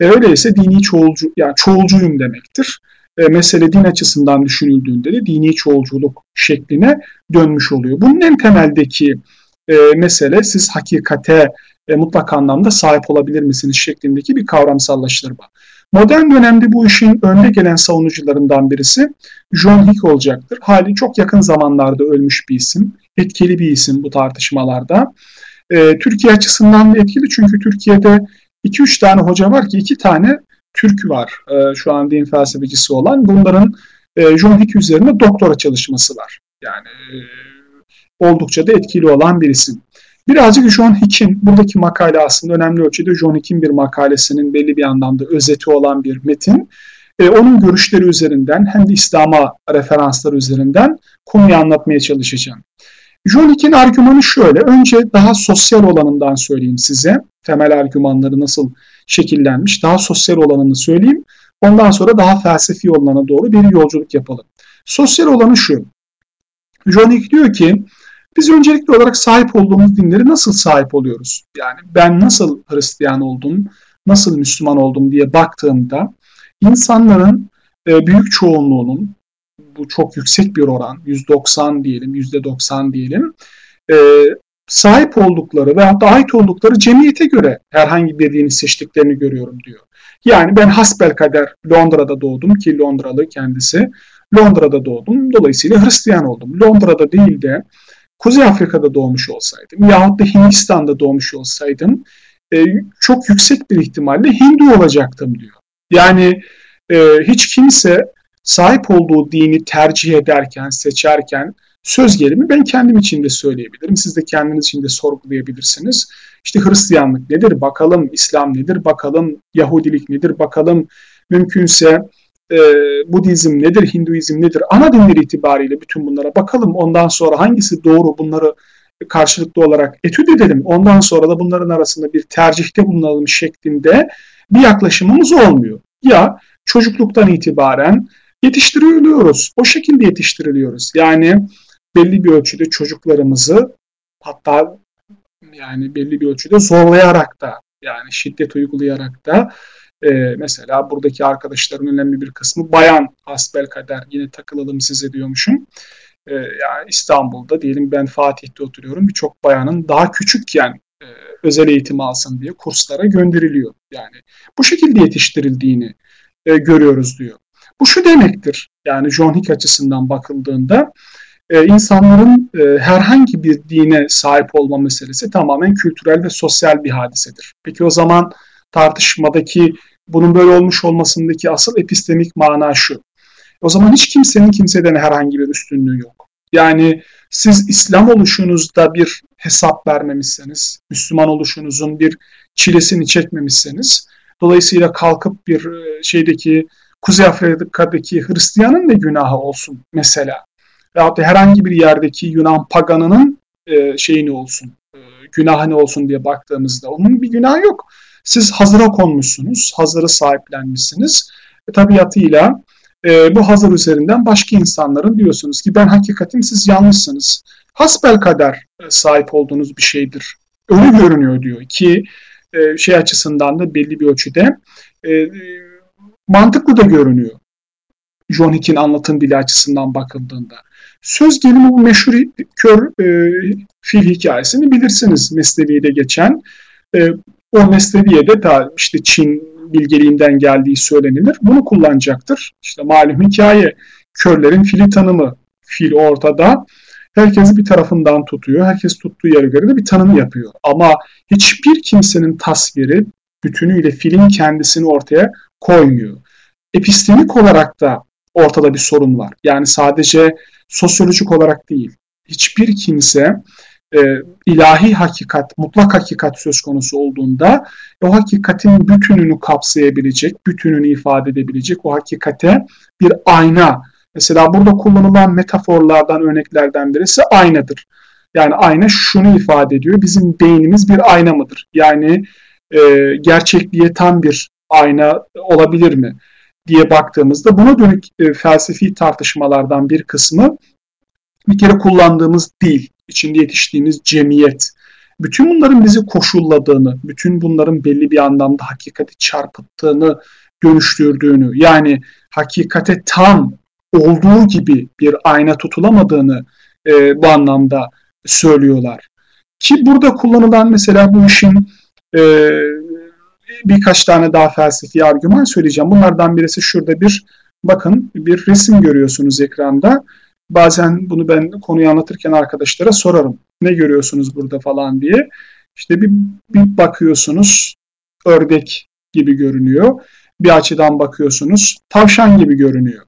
Speaker 1: e, öyleyse dini çoğulcu, yani çoğulcuyum demektir. E, mesele din açısından düşünüldüğünde de dini çoğulculuk şekline dönmüş oluyor. Bunun en temeldeki e, mesele siz hakikate e, mutlak anlamda sahip olabilir misiniz şeklindeki bir kavramsallaştırma. Modern dönemde bu işin önde gelen savunucularından birisi John Hick olacaktır. Hali çok yakın zamanlarda ölmüş bir isim, etkili bir isim bu tartışmalarda. E, Türkiye açısından da etkili çünkü Türkiye'de 2-3 tane hoca var ki 2 tane Türk var e, şu an din felsefecisi olan. Bunların e, John Hick üzerine doktora çalışması var. Yani e, oldukça da etkili olan bir isim. Birazcık John Hick'in buradaki makale aslında önemli ölçüde John Hick'in bir makalesinin belli bir anlamda özeti olan bir metin. E, onun görüşleri üzerinden hem de İslam'a referanslar üzerinden konuyu anlatmaya çalışacağım. John Hick'in argümanı şöyle. Önce daha sosyal olanından söyleyeyim size. Temel argümanları nasıl şekillenmiş. Daha sosyal olanını söyleyeyim. Ondan sonra daha felsefi olana doğru bir yolculuk yapalım. Sosyal olanı şu. John Hick diyor ki biz öncelikli olarak sahip olduğumuz dinleri nasıl sahip oluyoruz? Yani ben nasıl Hristiyan oldum, nasıl Müslüman oldum diye baktığımda insanların e, büyük çoğunluğunun bu çok yüksek bir oran, 190 diyelim, %90 diyelim, e, sahip oldukları veya da ait oldukları cemiyete göre herhangi bir dini seçtiklerini görüyorum diyor. Yani ben hasbel kader Londra'da doğdum ki Londralı kendisi. Londra'da doğdum. Dolayısıyla Hristiyan oldum. Londra'da değil de Kuzey Afrika'da doğmuş olsaydım yahut da Hindistan'da doğmuş olsaydım e, çok yüksek bir ihtimalle Hindu olacaktım diyor. Yani e, hiç kimse sahip olduğu dini tercih ederken, seçerken söz gelimi ben kendim için de söyleyebilirim. Siz de kendiniz için de sorgulayabilirsiniz. İşte Hristiyanlık nedir bakalım, İslam nedir bakalım, Yahudilik nedir bakalım, mümkünse e, Budizm nedir, Hinduizm nedir, ana dinleri itibariyle bütün bunlara bakalım. Ondan sonra hangisi doğru bunları karşılıklı olarak etüt edelim. Ondan sonra da bunların arasında bir tercihte bulunalım şeklinde bir yaklaşımımız olmuyor. Ya çocukluktan itibaren yetiştiriliyoruz. O şekilde yetiştiriliyoruz. Yani belli bir ölçüde çocuklarımızı hatta yani belli bir ölçüde zorlayarak da yani şiddet uygulayarak da e, mesela buradaki arkadaşların önemli bir kısmı bayan hasbel kader yine takılalım size diyormuşum. E, yani İstanbul'da diyelim ben Fatih'te oturuyorum birçok bayanın daha küçükken e, özel eğitim alsın diye kurslara gönderiliyor. Yani bu şekilde yetiştirildiğini e, görüyoruz diyor. Bu şu demektir yani John Hick açısından bakıldığında e, insanların e, herhangi bir dine sahip olma meselesi tamamen kültürel ve sosyal bir hadisedir. Peki o zaman tartışmadaki bunun böyle olmuş olmasındaki asıl epistemik mana şu. O zaman hiç kimsenin kimseden herhangi bir üstünlüğü yok. Yani siz İslam oluşunuzda bir hesap vermemişseniz, Müslüman oluşunuzun bir çilesini çekmemişseniz, dolayısıyla kalkıp bir e, şeydeki Kuzey Afrika'daki Hristiyanın da günahı olsun mesela. Veyahut da herhangi bir yerdeki Yunan paganının e, şeyini olsun, e, günahı ne olsun diye baktığımızda onun bir günahı yok. Siz hazıra konmuşsunuz, hazırı sahiplenmişsiniz. E, tabiatıyla e, bu hazır üzerinden başka insanların diyorsunuz ki ben hakikatim siz yanlışsınız. Hasbel kader e, sahip olduğunuz bir şeydir. Öyle görünüyor diyor ki e, şey açısından da belli bir ölçüde e, mantıklı da görünüyor. John Hick'in anlatım dili açısından bakıldığında. Söz gelimi bu meşhur kör e, fil hikayesini bilirsiniz Mesnevi'de geçen. E, o Mesnevi'ye de işte Çin bilgeliğinden geldiği söylenilir. Bunu kullanacaktır. İşte malum hikaye körlerin fili tanımı. Fil ortada. Herkes bir tarafından tutuyor. Herkes tuttuğu yere göre de bir tanım yapıyor. Ama hiçbir kimsenin tasviri bütünüyle filin kendisini ortaya koymuyor. Epistemik olarak da ortada bir sorun var. Yani sadece sosyolojik olarak değil. Hiçbir kimse e, ilahi hakikat, mutlak hakikat söz konusu olduğunda o hakikatin bütününü kapsayabilecek, bütününü ifade edebilecek o hakikate bir ayna. Mesela burada kullanılan metaforlardan, örneklerden birisi aynadır. Yani ayna şunu ifade ediyor. Bizim beynimiz bir ayna mıdır? Yani e, gerçekliğe tam bir ayna olabilir mi? Diye baktığımızda buna dönük e, felsefi tartışmalardan bir kısmı bir kere kullandığımız dil, içinde yetiştiğimiz cemiyet, bütün bunların bizi koşulladığını, bütün bunların belli bir anlamda hakikati çarpıttığını, dönüştürdüğünü, yani hakikate tam olduğu gibi bir ayna tutulamadığını e, bu anlamda söylüyorlar. Ki burada kullanılan mesela bu işin e, birkaç tane daha felsefi argüman söyleyeceğim. Bunlardan birisi şurada bir bakın bir resim görüyorsunuz ekranda. Bazen bunu ben konuyu anlatırken arkadaşlara sorarım. Ne görüyorsunuz burada falan diye. İşte bir, bir bakıyorsunuz ördek gibi görünüyor. Bir açıdan bakıyorsunuz tavşan gibi görünüyor.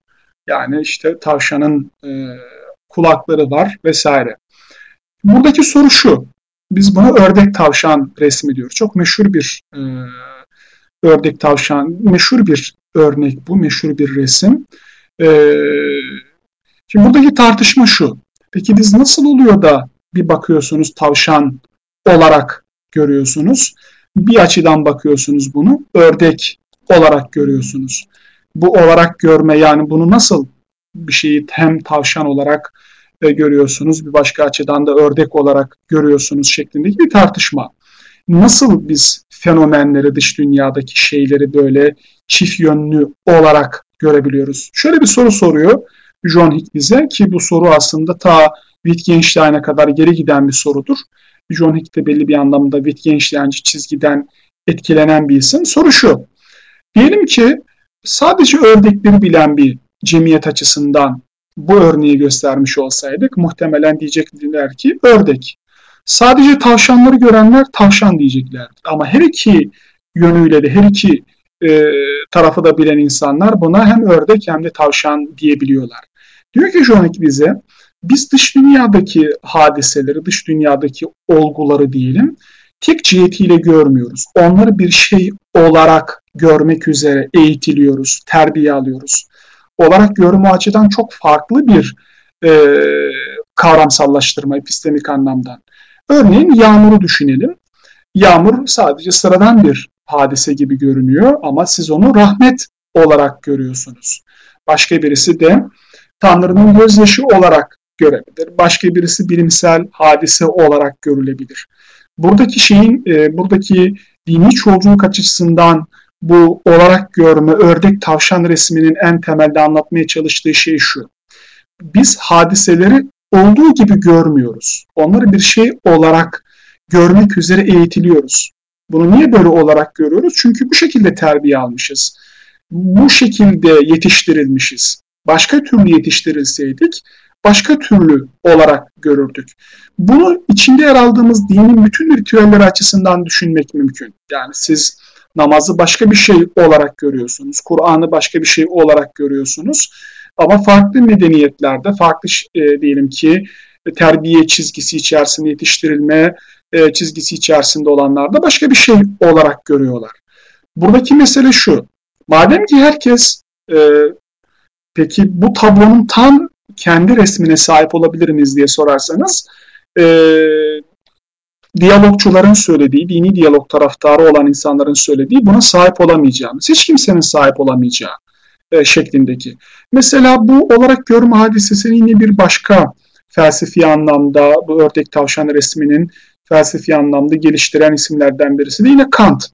Speaker 1: Yani işte tavşanın e, kulakları var vesaire. Buradaki soru şu. Biz buna ördek tavşan resmi diyoruz. Çok meşhur bir e, ördek tavşan, meşhur bir örnek bu, meşhur bir resim. E, Şimdi buradaki tartışma şu. Peki biz nasıl oluyor da bir bakıyorsunuz tavşan olarak görüyorsunuz. Bir açıdan bakıyorsunuz bunu ördek olarak görüyorsunuz. Bu olarak görme yani bunu nasıl bir şeyi hem tavşan olarak e, görüyorsunuz bir başka açıdan da ördek olarak görüyorsunuz şeklindeki bir tartışma. Nasıl biz fenomenleri dış dünyadaki şeyleri böyle çift yönlü olarak görebiliyoruz? Şöyle bir soru soruyor. John Hick bize ki bu soru aslında ta Wittgenstein'e kadar geri giden bir sorudur. John Hick de belli bir anlamda Wittgenstein'ci çizgiden etkilenen bir isim. Soru şu. Diyelim ki sadece ördekleri bilen bir cemiyet açısından bu örneği göstermiş olsaydık muhtemelen diyecekler ki ördek. Sadece tavşanları görenler tavşan diyeceklerdi. Ama her iki yönüyle de her iki e, tarafı da bilen insanlar buna hem ördek hem de tavşan diyebiliyorlar. Diyor ki Jonik bize biz dış dünyadaki hadiseleri, dış dünyadaki olguları diyelim tek cihetiyle görmüyoruz. Onları bir şey olarak görmek üzere eğitiliyoruz, terbiye alıyoruz. Olarak görme açıdan çok farklı bir e, kavramsallaştırma epistemik anlamdan. Örneğin yağmuru düşünelim. Yağmur sadece sıradan bir hadise gibi görünüyor ama siz onu rahmet olarak görüyorsunuz. Başka birisi de Tanrı'nın gözyaşı olarak görebilir. Başka birisi bilimsel hadise olarak görülebilir. Buradaki şeyin, e, buradaki dini çoğulculuk açısından bu olarak görme, ördek tavşan resminin en temelde anlatmaya çalıştığı şey şu. Biz hadiseleri olduğu gibi görmüyoruz. Onları bir şey olarak görmek üzere eğitiliyoruz. Bunu niye böyle olarak görüyoruz? Çünkü bu şekilde terbiye almışız. Bu şekilde yetiştirilmişiz. Başka türlü yetiştirilseydik başka türlü olarak görürdük. Bunu içinde yer aldığımız dinin bütün ritüelleri açısından düşünmek mümkün. Yani siz namazı başka bir şey olarak görüyorsunuz. Kur'an'ı başka bir şey olarak görüyorsunuz. Ama farklı medeniyetlerde, farklı e, diyelim ki terbiye çizgisi içerisinde yetiştirilme e, çizgisi içerisinde olanlar da başka bir şey olarak görüyorlar. Buradaki mesele şu. Madem ki herkes e, peki bu tablonun tam kendi resmine sahip olabilir miyiz diye sorarsanız e, diyalogçuların söylediği, dini diyalog taraftarı olan insanların söylediği buna sahip olamayacağımız, hiç kimsenin sahip olamayacağı. E, şeklindeki. Mesela bu olarak görme hadisesini yine bir başka felsefi anlamda bu ördek tavşan resminin felsefi anlamda geliştiren isimlerden birisi de yine Kant.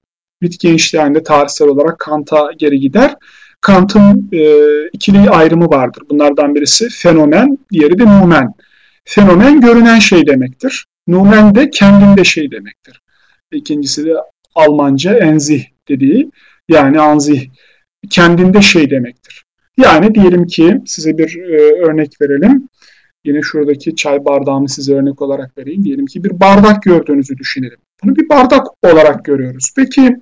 Speaker 1: Wittgenstein'de tarihsel olarak Kant'a geri gider. Kant'ın e, ikili ayrımı vardır. Bunlardan birisi fenomen, diğeri de numen. Fenomen görünen şey demektir. Numen de kendinde şey demektir. İkincisi de Almanca enzih dediği yani anzih kendinde şey demektir. Yani diyelim ki size bir e, örnek verelim. Yine şuradaki çay bardağımı size örnek olarak vereyim. Diyelim ki bir bardak gördüğünüzü düşünelim. Bunu bir bardak olarak görüyoruz. Peki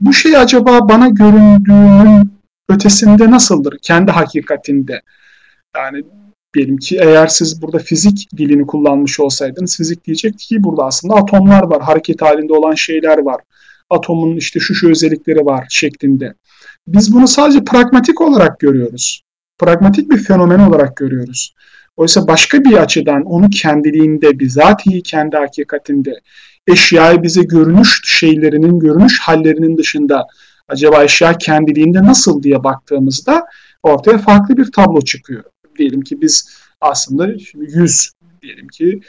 Speaker 1: bu şey acaba bana göründüğünün ötesinde nasıldır? Kendi hakikatinde. Yani diyelim ki eğer siz burada fizik dilini kullanmış olsaydınız fizik diyecekti ki burada aslında atomlar var, hareket halinde olan şeyler var. Atomun işte şu şu özellikleri var şeklinde. Biz bunu sadece pragmatik olarak görüyoruz. Pragmatik bir fenomen olarak görüyoruz. Oysa başka bir açıdan onu kendiliğinde, bizatihi kendi hakikatinde, eşyayı bize görünüş şeylerinin, görünüş hallerinin dışında acaba eşya kendiliğinde nasıl diye baktığımızda ortaya farklı bir tablo çıkıyor. Diyelim ki biz aslında yüz diyelim ki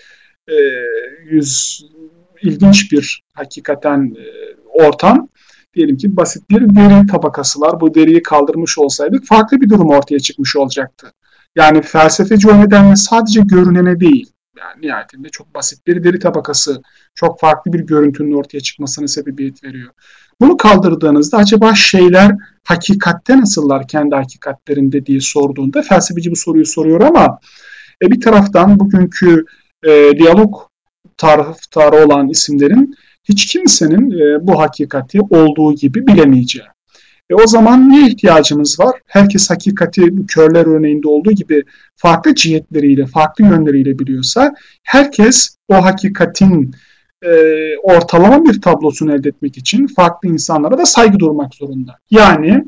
Speaker 1: yüz ilginç bir hakikaten ortam. Diyelim ki basit bir deri tabakası var. Bu deriyi kaldırmış olsaydık farklı bir durum ortaya çıkmış olacaktı. Yani felsefeci o nedenle sadece görünene değil, yani nihayetinde çok basit bir deri tabakası çok farklı bir görüntünün ortaya çıkmasına sebebiyet veriyor. Bunu kaldırdığınızda acaba şeyler hakikatte nasıllar kendi hakikatlerinde diye sorduğunda felsefeci bu soruyu soruyor ama e, bir taraftan bugünkü e, diyalog taraftarı olan isimlerin hiç kimsenin e, bu hakikati olduğu gibi bilemeyeceği. E o zaman niye ihtiyacımız var? Herkes hakikati bu körler örneğinde olduğu gibi farklı cihetleriyle, farklı yönleriyle biliyorsa herkes o hakikatin e, ortalama bir tablosunu elde etmek için farklı insanlara da saygı durmak zorunda. Yani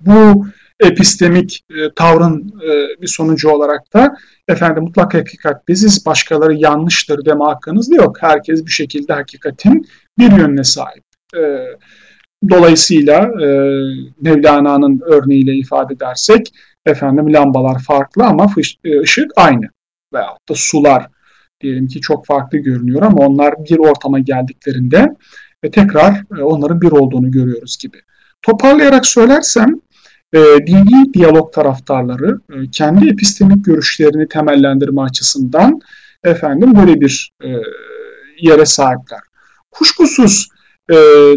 Speaker 1: bu epistemik e, tavrın e, bir sonucu olarak da efendim mutlak hakikat biziz, başkaları yanlıştır deme hakkınız da yok. Herkes bir şekilde hakikatin bir yönüne sahip. E, dolayısıyla e, Mevlana'nın örneğiyle ifade edersek efendim lambalar farklı ama e, ışık aynı. Veyahut da sular diyelim ki çok farklı görünüyor ama onlar bir ortama geldiklerinde ve tekrar e, onların bir olduğunu görüyoruz gibi. Toparlayarak söylersem dini diyalog taraftarları e, kendi epistemik görüşlerini temellendirme açısından efendim böyle bir e, yere sahipler. Kuşkusuz e,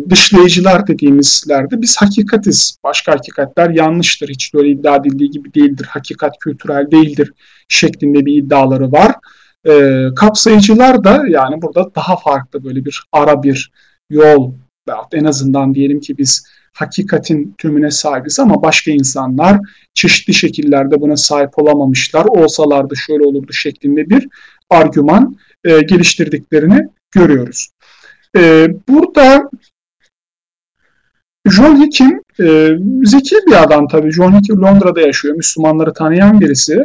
Speaker 1: dışlayıcılar dediğimizlerde biz hakikatiz. Başka hakikatler yanlıştır. Hiç böyle iddia edildiği gibi değildir. Hakikat kültürel değildir şeklinde bir iddiaları var. E, kapsayıcılar da yani burada daha farklı böyle bir ara bir yol en azından diyelim ki biz hakikatin tümüne sahibiz ama başka insanlar çeşitli şekillerde buna sahip olamamışlar. Olsalardı şöyle olurdu şeklinde bir argüman e, geliştirdiklerini görüyoruz. E, burada John Hick'in e, zeki bir adam tabii. John Hick Londra'da yaşıyor. Müslümanları tanıyan birisi.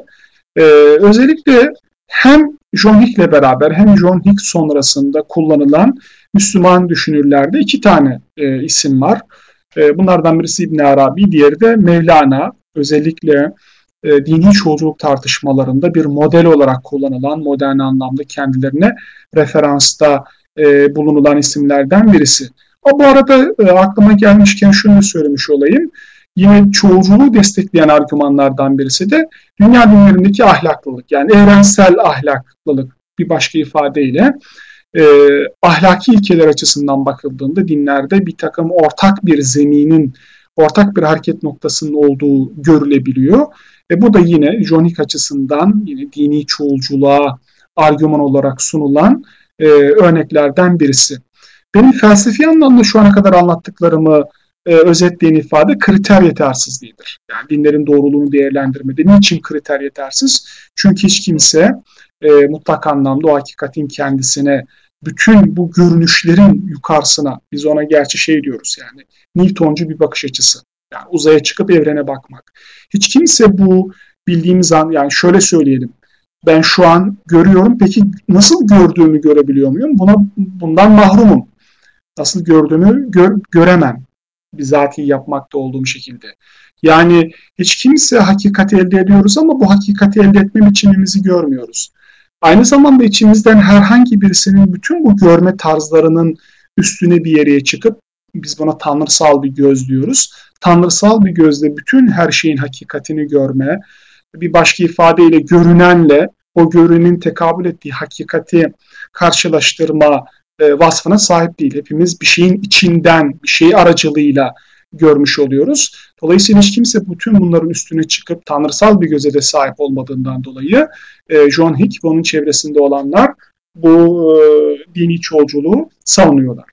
Speaker 1: E, özellikle hem John Hick'le beraber hem John Hick sonrasında kullanılan Müslüman düşünürlerde iki tane e, isim var. E, bunlardan birisi İbn Arabi, diğeri de Mevlana. Özellikle e, dini çoğulculuk tartışmalarında bir model olarak kullanılan modern anlamda kendilerine referansta e, bulunulan isimlerden birisi. O bu arada e, aklıma gelmişken şunu söylemiş olayım. Yine çoğulculuğu destekleyen argümanlardan birisi de dünya dinlerindeki ahlaklılık. Yani evrensel ahlaklılık bir başka ifadeyle e, ahlaki ilkeler açısından bakıldığında dinlerde bir takım ortak bir zeminin, ortak bir hareket noktasının olduğu görülebiliyor. Ve bu da yine Jonik açısından yine dini çoğulculuğa argüman olarak sunulan e, örneklerden birisi. Benim felsefi anlamda şu ana kadar anlattıklarımı e, özetleyen ifade kriter yetersizliğidir. Yani dinlerin doğruluğunu değerlendirmede. Niçin kriter yetersiz? Çünkü hiç kimse e, mutlak anlamda o hakikatin kendisine bütün bu görünüşlerin yukarısına biz ona gerçi şey diyoruz yani Newtoncu bir bakış açısı. Yani uzaya çıkıp evrene bakmak. Hiç kimse bu bildiğimiz an yani şöyle söyleyelim ben şu an görüyorum. Peki nasıl gördüğümü görebiliyor muyum? Buna bundan mahrumum. Nasıl gördüğümü gör, göremem. bizatihi yapmakta olduğum şekilde. Yani hiç kimse hakikati elde ediyoruz ama bu hakikati elde etme biçimimizi görmüyoruz. Aynı zamanda içimizden herhangi birisinin bütün bu görme tarzlarının üstüne bir yere çıkıp biz buna tanrısal bir göz diyoruz. Tanrısal bir gözle bütün her şeyin hakikatini görme, bir başka ifadeyle görünenle o görünenin tekabül ettiği hakikati karşılaştırma e, vasfına sahip değil. Hepimiz bir şeyin içinden, bir şey aracılığıyla görmüş oluyoruz. Dolayısıyla hiç kimse bütün bunların üstüne çıkıp tanrısal bir göze de sahip olmadığından dolayı e, John Hick ve onun çevresinde olanlar bu e, dini çoğulculuğu savunuyorlar.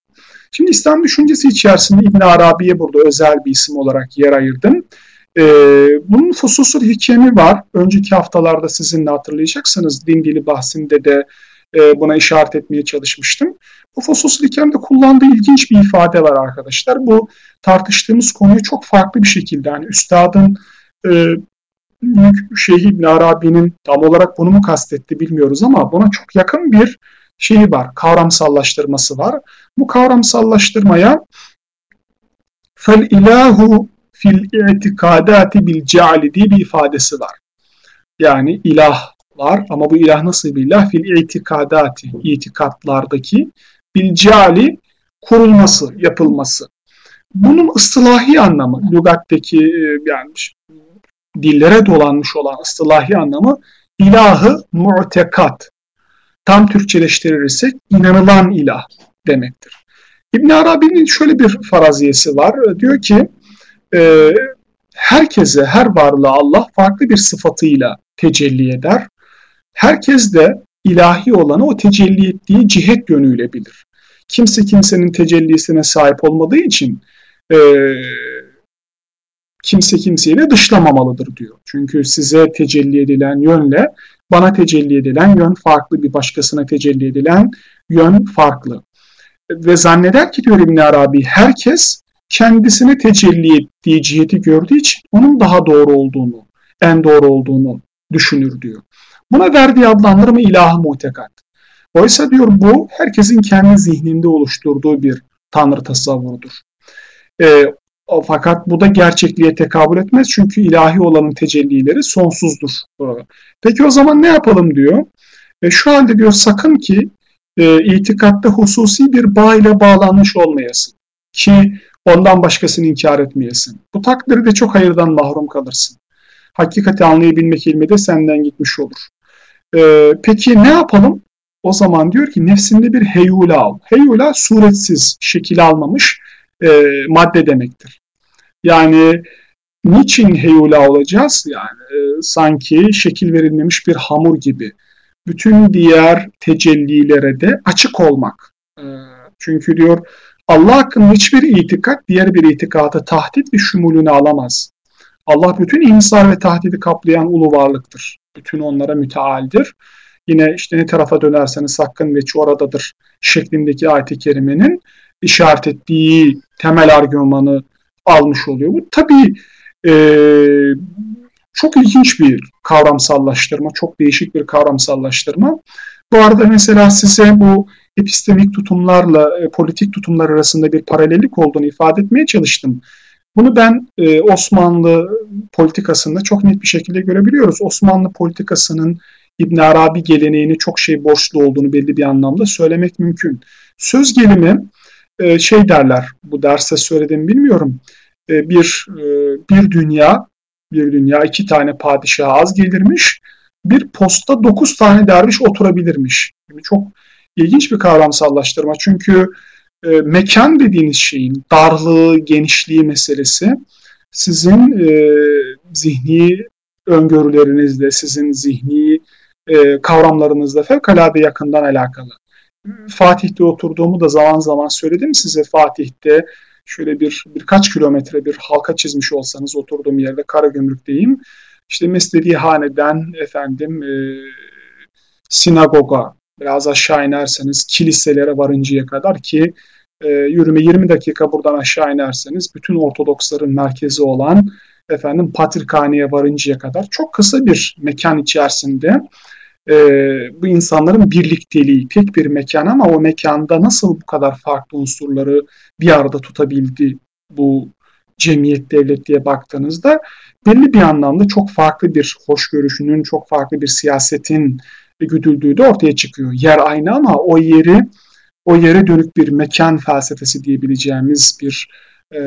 Speaker 1: Şimdi İslam düşüncesi içerisinde İbn Arabi'ye burada özel bir isim olarak yer ayırdım. Ee, bunun fususul hikemi var. Önceki haftalarda sizinle hatırlayacaksınız. Din dili bahsinde de e, buna işaret etmeye çalışmıştım. Bu fususul hikemde kullandığı ilginç bir ifade var arkadaşlar. Bu tartıştığımız konuyu çok farklı bir şekilde yani üstadın e, Şeyh İbn Arabi'nin tam olarak bunu mu kastetti bilmiyoruz ama buna çok yakın bir şeyi var, kavramsallaştırması var. Bu kavramsallaştırmaya fel ilahu fil itikadati bil ceali diye bir ifadesi var. Yani ilah var ama bu ilah nasıl bir ilah? Fil itikadati, itikatlardaki bil ceali kurulması, yapılması. Bunun ıstılahi anlamı, lügatteki e, yani dillere dolanmış olan ıstılahi anlamı ilahı mu'tekat. Tam Türkçeleştirirsek inanılan ilah demektir. İbn Arabi'nin şöyle bir faraziyesi var. Diyor ki e, herkese, her varlığa Allah farklı bir sıfatıyla tecelli eder. Herkes de ilahi olanı o tecelli ettiği cihet yönüyle bilir. Kimse kimsenin tecellisine sahip olmadığı için e, kimse kimseyi de dışlamamalıdır diyor. Çünkü size tecelli edilen yönle bana tecelli edilen yön farklı, bir başkasına tecelli edilen yön farklı. Ve zanneder ki diyor İbn Arabi herkes kendisine tecelli ettiği ciheti gördüğü için onun daha doğru olduğunu, en doğru olduğunu düşünür diyor. Buna verdiği adlandırma ilah-ı mutekat. Oysa diyor bu herkesin kendi zihninde oluşturduğu bir tanrı tasavvurudur. E, fakat bu da gerçekliğe tekabül etmez çünkü ilahi olanın tecellileri sonsuzdur. Peki o zaman ne yapalım diyor. E, şu halde diyor sakın ki e, itikatta hususi bir bağ ile bağlanmış olmayasın. Ki ondan başkasını inkar etmeyesin. Bu takdirde çok hayırdan mahrum kalırsın. Hakikati anlayabilmek ilmi de senden gitmiş olur. E, peki ne yapalım? O zaman diyor ki nefsinde bir heyula al. Heyula suretsiz, şekil almamış e, madde demektir. Yani niçin heyula olacağız? Yani e, sanki şekil verilmemiş bir hamur gibi. Bütün diğer tecellilere de açık olmak. E, çünkü diyor Allah hakkında hiçbir itikat diğer bir itikatı tahdit ve şumulünü alamaz. Allah bütün insar ve tahdidi kaplayan ulu varlıktır. Bütün onlara mütealdir. Yine işte ne tarafa dönerseniz hakkın ve oradadır şeklindeki ayet-i kerimenin işaret ettiği temel argümanı almış oluyor. Bu tabii e, çok ilginç bir kavramsallaştırma, çok değişik bir kavramsallaştırma. Bu arada mesela size bu epistemik tutumlarla e, politik tutumlar arasında bir paralellik olduğunu ifade etmeye çalıştım. Bunu ben e, Osmanlı politikasında çok net bir şekilde görebiliyoruz. Osmanlı politikasının İbn Arabi geleneğini çok şey borçlu olduğunu belli bir anlamda söylemek mümkün. Söz gelimi e, şey derler, bu derste söyledim bilmiyorum. E, bir e, bir dünya, bir dünya iki tane padişah az gelirmiş, bir posta dokuz tane derviş oturabilirmiş. Yani çok ilginç bir kavramsallaştırma. Çünkü mekan dediğiniz şeyin darlığı, genişliği meselesi sizin zihni öngörülerinizle, sizin zihni kavramlarınızla fevkalade yakından alakalı. Fatih'te oturduğumu da zaman zaman söyledim size. Fatih'te şöyle bir birkaç kilometre bir halka çizmiş olsanız oturduğum yerde Karagümrük'teyim. İşte Mesnedi Hane'den efendim e, sinagoga biraz aşağı inerseniz kiliselere varıncaya kadar ki e, yürüme 20 dakika buradan aşağı inerseniz bütün Ortodoksların merkezi olan efendim Patrikhane'ye varıncaya kadar çok kısa bir mekan içerisinde e, bu insanların birlikteliği, tek bir mekan ama o mekanda nasıl bu kadar farklı unsurları bir arada tutabildi bu cemiyet devlet diye baktığınızda belli bir anlamda çok farklı bir hoşgörüşünün, çok farklı bir siyasetin güdüldüğü de ortaya çıkıyor. Yer aynı ama o yeri o yere dönük bir mekan felsefesi diyebileceğimiz bir e,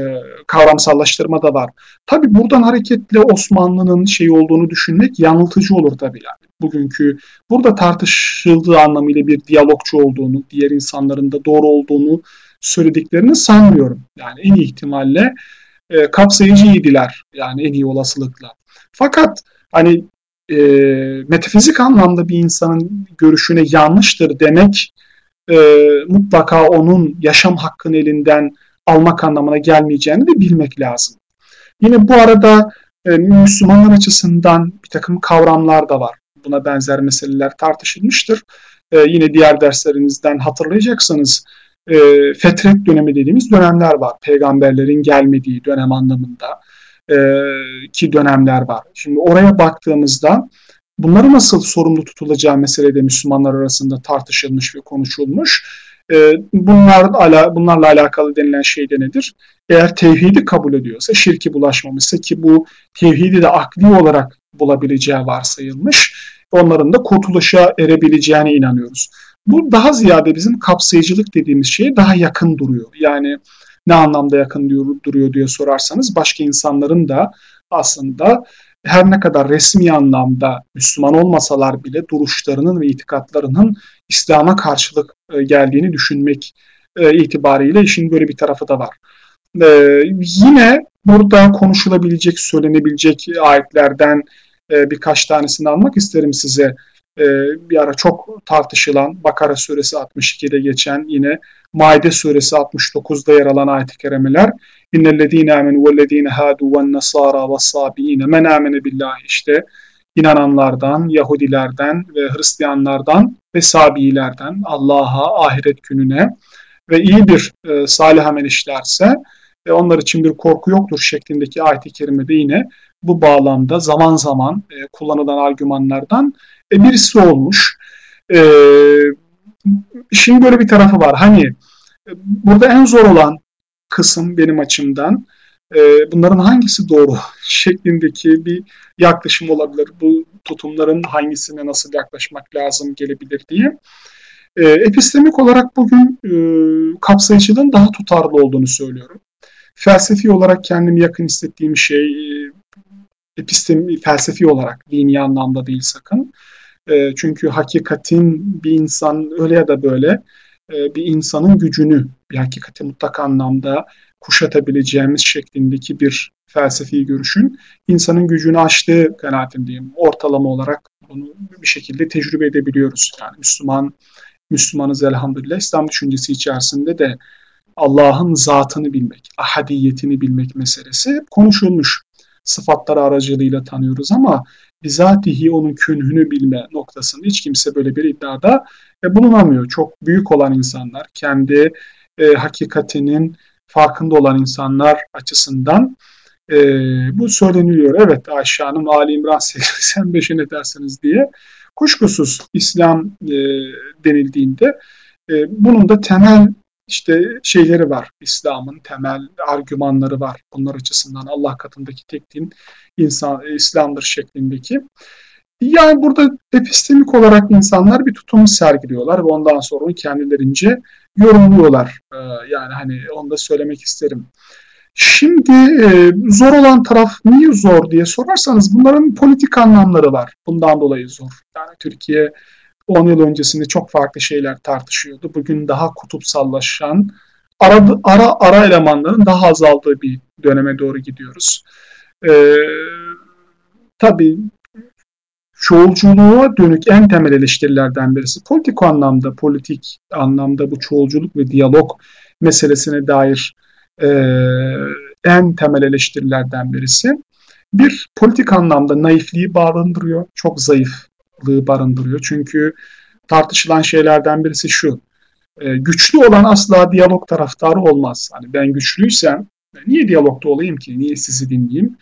Speaker 1: kavramsallaştırma da var. Tabi buradan hareketle Osmanlı'nın şey olduğunu düşünmek yanıltıcı olur tabi yani. Bugünkü burada tartışıldığı anlamıyla bir diyalogçu olduğunu, diğer insanların da doğru olduğunu söylediklerini sanmıyorum. Yani en iyi ihtimalle e, kapsayıcıydılar yani en iyi olasılıkla. Fakat hani e, metafizik anlamda bir insanın görüşüne yanlıştır demek e, mutlaka onun yaşam hakkını elinden almak anlamına gelmeyeceğini de bilmek lazım. Yine bu arada e, Müslümanlar açısından bir takım kavramlar da var. Buna benzer meseleler tartışılmıştır. E, yine diğer derslerinizden hatırlayacaksanız e, fetret dönemi dediğimiz dönemler var. Peygamberlerin gelmediği dönem anlamında e, ki dönemler var. Şimdi oraya baktığımızda bunları nasıl sorumlu tutulacağı meselede Müslümanlar arasında tartışılmış ve konuşulmuş. E, bunlar, bunlarla alakalı denilen şey de nedir? Eğer tevhidi kabul ediyorsa, şirki bulaşmamışsa ki bu tevhidi de akli olarak bulabileceği varsayılmış, onların da kurtuluşa erebileceğine inanıyoruz. Bu daha ziyade bizim kapsayıcılık dediğimiz şeye daha yakın duruyor. Yani ne anlamda yakın diyor, duruyor diye sorarsanız başka insanların da aslında her ne kadar resmi anlamda Müslüman olmasalar bile duruşlarının ve itikatlarının İslam'a karşılık e, geldiğini düşünmek e, itibariyle işin böyle bir tarafı da var. E, yine burada konuşulabilecek, söylenebilecek ayetlerden birkaç tanesini almak isterim size. Bir ara çok tartışılan Bakara suresi 62'de geçen yine Maide suresi 69'da yer alan ayet-i kerimeler İnnellezîne amenu vellezîne hâdû ve nasâra ve sâbiîne men amene billahi işte inananlardan, Yahudilerden ve Hristiyanlardan ve Sabiilerden Allah'a, ahiret gününe ve iyi bir e, salih amel işlerse ve onlar için bir korku yoktur şeklindeki ayet-i kerimede yine bu bağlamda zaman zaman e, kullanılan argümanlardan e, birisi olmuş. E, işin böyle bir tarafı var. Hani e, burada en zor olan kısım benim açımdan e, bunların hangisi doğru şeklindeki bir yaklaşım olabilir. Bu tutumların hangisine nasıl yaklaşmak lazım gelebilir diye. E, epistemik olarak bugün e, kapsayıcılığın daha tutarlı olduğunu söylüyorum. Felsefi olarak kendimi yakın hissettiğim şey e, epistemi, felsefi olarak dini anlamda değil sakın. E, çünkü hakikatin bir insan öyle ya da böyle e, bir insanın gücünü bir hakikati mutlak anlamda kuşatabileceğimiz şeklindeki bir felsefi görüşün insanın gücünü aştığı kanaatindeyim. Ortalama olarak bunu bir şekilde tecrübe edebiliyoruz. Yani Müslüman, Müslümanız elhamdülillah. İslam düşüncesi içerisinde de Allah'ın zatını bilmek, ahadiyetini bilmek meselesi konuşulmuş. Sıfatları aracılığıyla tanıyoruz ama bizatihi onun künhünü bilme noktasında hiç kimse böyle bir iddiada e, bulunamıyor. Çok büyük olan insanlar, kendi e, hakikatinin farkında olan insanlar açısından e, bu söyleniliyor. Evet Ayşe Ali İmran 85'e ne dersiniz diye. Kuşkusuz İslam e, denildiğinde e, bunun da temel işte şeyleri var. İslam'ın temel argümanları var. Bunlar açısından Allah katındaki tek din insan, İslam'dır şeklindeki. Yani burada epistemik olarak insanlar bir tutum sergiliyorlar ve ondan sonra kendilerince yorumluyorlar. Ee, yani hani onu da söylemek isterim. Şimdi e, zor olan taraf niye zor diye sorarsanız bunların politik anlamları var. Bundan dolayı zor. Yani Türkiye 10 yıl öncesinde çok farklı şeyler tartışıyordu. Bugün daha kutupsallaşan, ara, ara, ara elemanların daha azaldığı bir döneme doğru gidiyoruz. Ee, tabii çoğulculuğa dönük en temel eleştirilerden birisi politik anlamda, politik anlamda bu çoğulculuk ve diyalog meselesine dair e, en temel eleştirilerden birisi. Bir, politik anlamda naifliği barındırıyor, çok zayıflığı barındırıyor. Çünkü tartışılan şeylerden birisi şu, e, güçlü olan asla diyalog taraftarı olmaz. Hani ben güçlüysem niye diyalogda olayım ki, niye sizi dinleyeyim?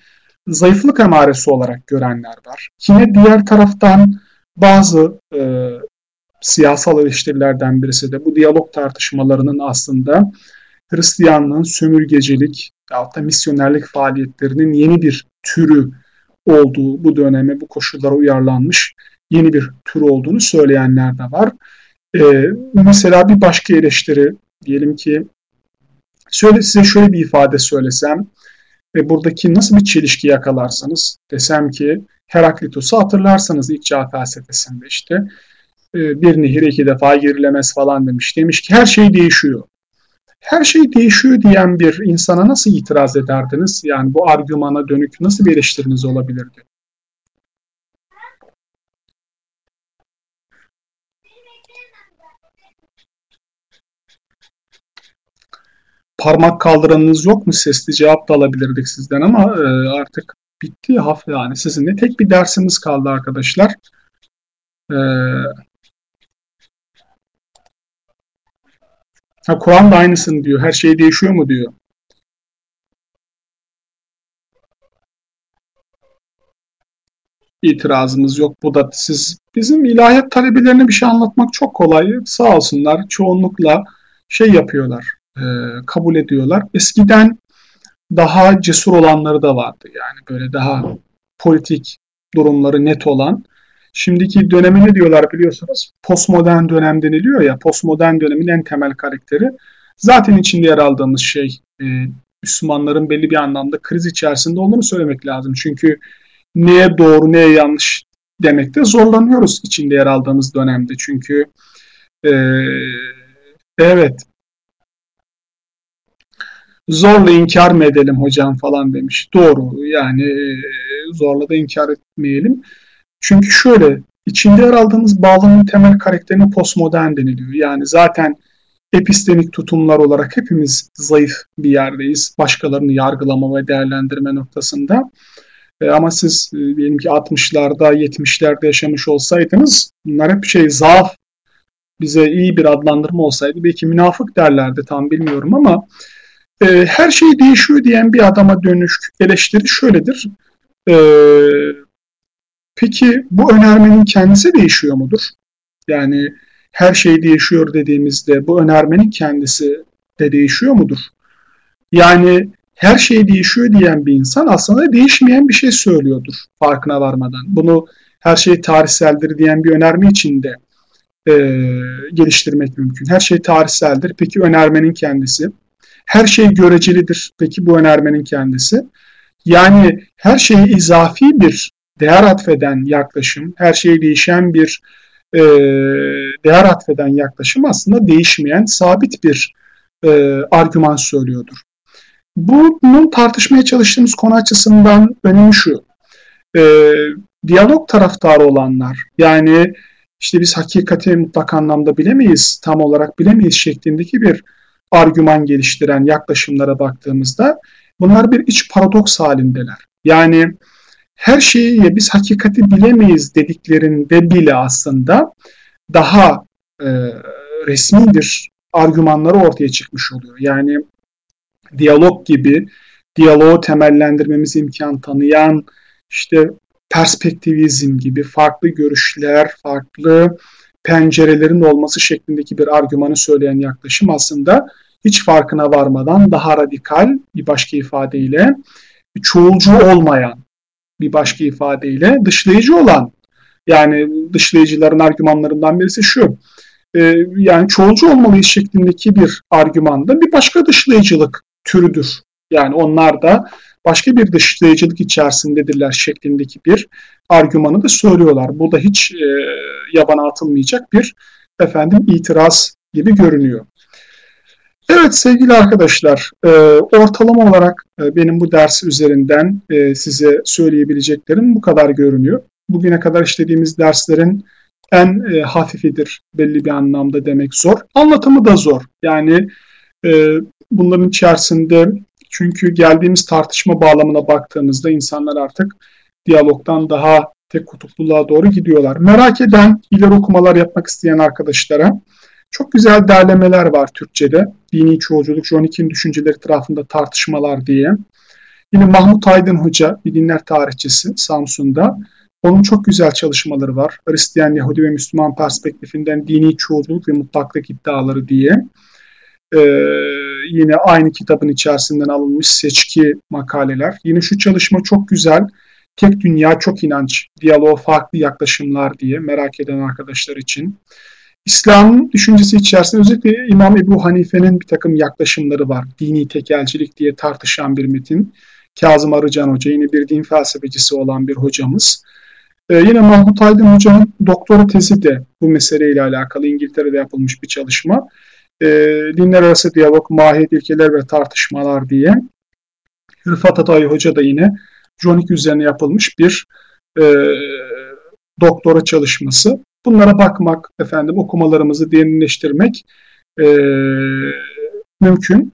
Speaker 1: zayıflık emaresi olarak görenler var. Yine diğer taraftan bazı e, siyasal eleştirilerden birisi de bu diyalog tartışmalarının aslında Hristiyanlığın sömürgecilik, veyahut da misyonerlik faaliyetlerinin yeni bir türü olduğu bu döneme, bu koşullara uyarlanmış yeni bir tür olduğunu söyleyenler de var. Ee, mesela bir başka eleştiri diyelim ki şöyle size şöyle bir ifade söylesem ve buradaki nasıl bir çelişki yakalarsanız desem ki Heraklitos'u hatırlarsanız ilk çağ felsefesinde işte e, bir nehir iki defa girilemez falan demiş. Demiş ki her şey değişiyor. Her şey değişiyor diyen bir insana nasıl itiraz ederdiniz? Yani bu argümana dönük nasıl bir eleştiriniz olabilirdi? Parmak kaldıranınız yok mu? Sesli cevap da alabilirdik sizden ama e, artık bitti hafta yani sizinle. Tek bir dersimiz kaldı arkadaşlar. E, ha, Kur'an da aynısını diyor. Her şey değişiyor mu diyor. itirazımız yok. Bu da siz bizim ilahiyat talebelerine bir şey anlatmak çok kolay. Sağ olsunlar çoğunlukla şey yapıyorlar e, kabul ediyorlar. Eskiden daha cesur olanları da vardı. Yani böyle daha politik durumları net olan. Şimdiki dönemi ne diyorlar biliyorsunuz? Postmodern dönem deniliyor ya. Postmodern dönemin en temel karakteri. Zaten içinde yer aldığımız şey e, Müslümanların belli bir anlamda kriz içerisinde olduğunu söylemek lazım. Çünkü neye doğru neye yanlış demekte zorlanıyoruz içinde yer aldığımız dönemde. Çünkü e, evet zorla inkar mı edelim hocam falan demiş. Doğru yani e, zorla da inkar etmeyelim. Çünkü şöyle içinde yer aldığımız bağlamın temel karakterine postmodern deniliyor. Yani zaten epistemik tutumlar olarak hepimiz zayıf bir yerdeyiz. Başkalarını yargılama ve değerlendirme noktasında. E, ama siz e, diyelim ki 60'larda 70'lerde yaşamış olsaydınız bunlar hep şey zaaf bize iyi bir adlandırma olsaydı belki münafık derlerdi tam bilmiyorum ama e, her şey değişiyor diyen bir adama dönüş eleştiri şöyledir. E, peki bu önermenin kendisi değişiyor mudur? Yani her şey değişiyor dediğimizde bu önermenin kendisi de değişiyor mudur? Yani her şey değişiyor diyen bir insan aslında değişmeyen bir şey söylüyordur farkına varmadan. Bunu her şey tarihseldir diyen bir önerme için de e, geliştirmek mümkün. Her şey tarihseldir. Peki önermenin kendisi her şey görecelidir. Peki bu önermenin kendisi. Yani her şeye izafi bir değer atfeden yaklaşım, her şeye değişen bir e, değer atfeden yaklaşım aslında değişmeyen, sabit bir e, argüman söylüyordur. Bunun tartışmaya çalıştığımız konu açısından önemi şu. E, diyalog taraftarı olanlar, yani işte biz hakikati mutlak anlamda bilemeyiz, tam olarak bilemeyiz şeklindeki bir argüman geliştiren yaklaşımlara baktığımızda bunlar bir iç paradoks halindeler. Yani her şeyi biz hakikati bilemeyiz dediklerinde bile aslında daha e, resmi bir argümanları ortaya çıkmış oluyor. Yani diyalog gibi diyaloğu temellendirmemiz imkan tanıyan işte perspektivizm gibi farklı görüşler, farklı pencerelerin olması şeklindeki bir argümanı söyleyen yaklaşım aslında hiç farkına varmadan daha radikal bir başka ifadeyle çoğulcu olmayan bir başka ifadeyle dışlayıcı olan yani dışlayıcıların argümanlarından birisi şu e, yani çoğulcu olmalıyız şeklindeki bir argümanda bir başka dışlayıcılık türüdür. Yani onlar da başka bir dışlayıcılık içerisindedirler şeklindeki bir argümanı da söylüyorlar. Bu da hiç e, yabana atılmayacak bir efendim itiraz gibi görünüyor. Evet sevgili arkadaşlar, e, ortalama olarak e, benim bu ders üzerinden e, size söyleyebileceklerim bu kadar görünüyor. Bugüne kadar işlediğimiz derslerin en e, hafifidir belli bir anlamda demek zor. Anlatımı da zor. Yani e, bunların içerisinde çünkü geldiğimiz tartışma bağlamına baktığımızda insanlar artık diyalogdan daha tek kutupluluğa doğru gidiyorlar. Merak eden, ileri okumalar yapmak isteyen arkadaşlara çok güzel derlemeler var Türkçe'de. Dini çoğulculuk, John Hick'in düşünceleri etrafında tartışmalar diye. Yine Mahmut Aydın Hoca, bir dinler tarihçisi Samsun'da. Onun çok güzel çalışmaları var. Hristiyan, Yahudi ve Müslüman perspektifinden dini çoğulculuk ve mutlaklık iddiaları diye. e, yine aynı kitabın içerisinden alınmış seçki makaleler. Yine şu çalışma çok güzel. Tek dünya çok inanç, diyalog farklı yaklaşımlar diye merak eden arkadaşlar için. İslam'ın düşüncesi içerisinde özellikle İmam Ebu Hanife'nin bir takım yaklaşımları var. Dini tekelcilik diye tartışan bir metin. Kazım Arıcan Hoca yine bir din felsefecisi olan bir hocamız. Ee, yine Mahmut Aydın Hoca'nın doktora tezi de bu meseleyle alakalı İngiltere'de yapılmış bir çalışma. Ee, dinler arası diyalog, mahiyet ilkeler ve tartışmalar diye. Rıfat Atay Hoca da yine Jonik üzerine yapılmış bir e, doktora çalışması. Bunlara bakmak, efendim okumalarımızı derinleştirmek e, mümkün.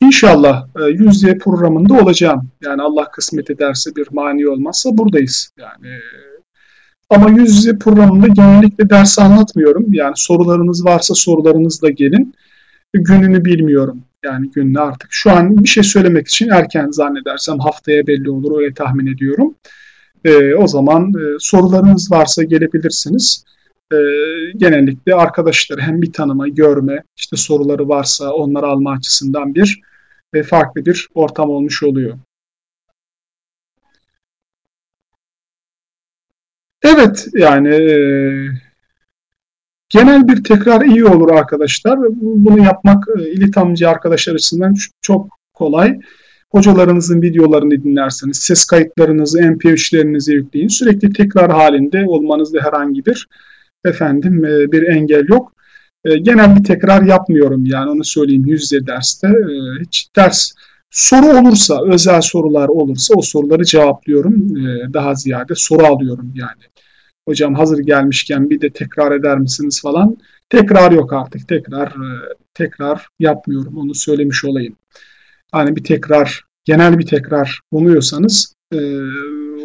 Speaker 1: İnşallah e, yüzde programında olacağım. Yani Allah kısmet ederse bir mani olmazsa buradayız. Yani ama yüz yüze programında genellikle ders anlatmıyorum. Yani sorularınız varsa sorularınızla gelin. Gününü bilmiyorum. Yani gününü artık. Şu an bir şey söylemek için erken zannedersem haftaya belli olur öyle tahmin ediyorum. E, o zaman e, sorularınız varsa gelebilirsiniz. E, genellikle arkadaşları hem bir tanıma, görme, işte soruları varsa onları alma açısından bir ve farklı bir ortam olmuş oluyor. Evet yani e, genel bir tekrar iyi olur arkadaşlar. Bunu yapmak e, iletimci arkadaşlar açısından çok kolay. Hocalarınızın videolarını dinlerseniz, ses kayıtlarınızı, MP3'lerinizi yükleyin. Sürekli tekrar halinde olmanızda herhangi bir efendim e, bir engel yok. E, genel bir tekrar yapmıyorum yani onu söyleyeyim yüzde derste. Hiç ders soru olursa, özel sorular olursa o soruları cevaplıyorum. Daha ziyade soru alıyorum yani. Hocam hazır gelmişken bir de tekrar eder misiniz falan. Tekrar yok artık. Tekrar tekrar yapmıyorum. Onu söylemiş olayım. Hani bir tekrar, genel bir tekrar umuyorsanız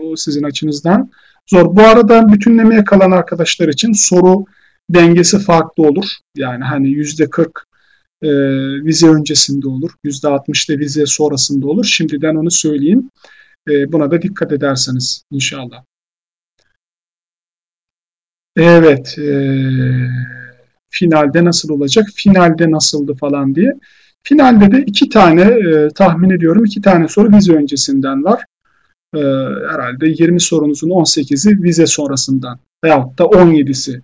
Speaker 1: o sizin açınızdan zor. Bu arada bütünlemeye kalan arkadaşlar için soru dengesi farklı olur. Yani hani yüzde 40 e, vize öncesinde olur. Yüzde 60 da vize sonrasında olur. Şimdiden onu söyleyeyim. E, buna da dikkat ederseniz inşallah. Evet. E, finalde nasıl olacak? Finalde nasıldı falan diye. Finalde de iki tane e, tahmin ediyorum iki tane soru vize öncesinden var. E, herhalde 20 sorunuzun 18'i vize sonrasından veyahut da 17'si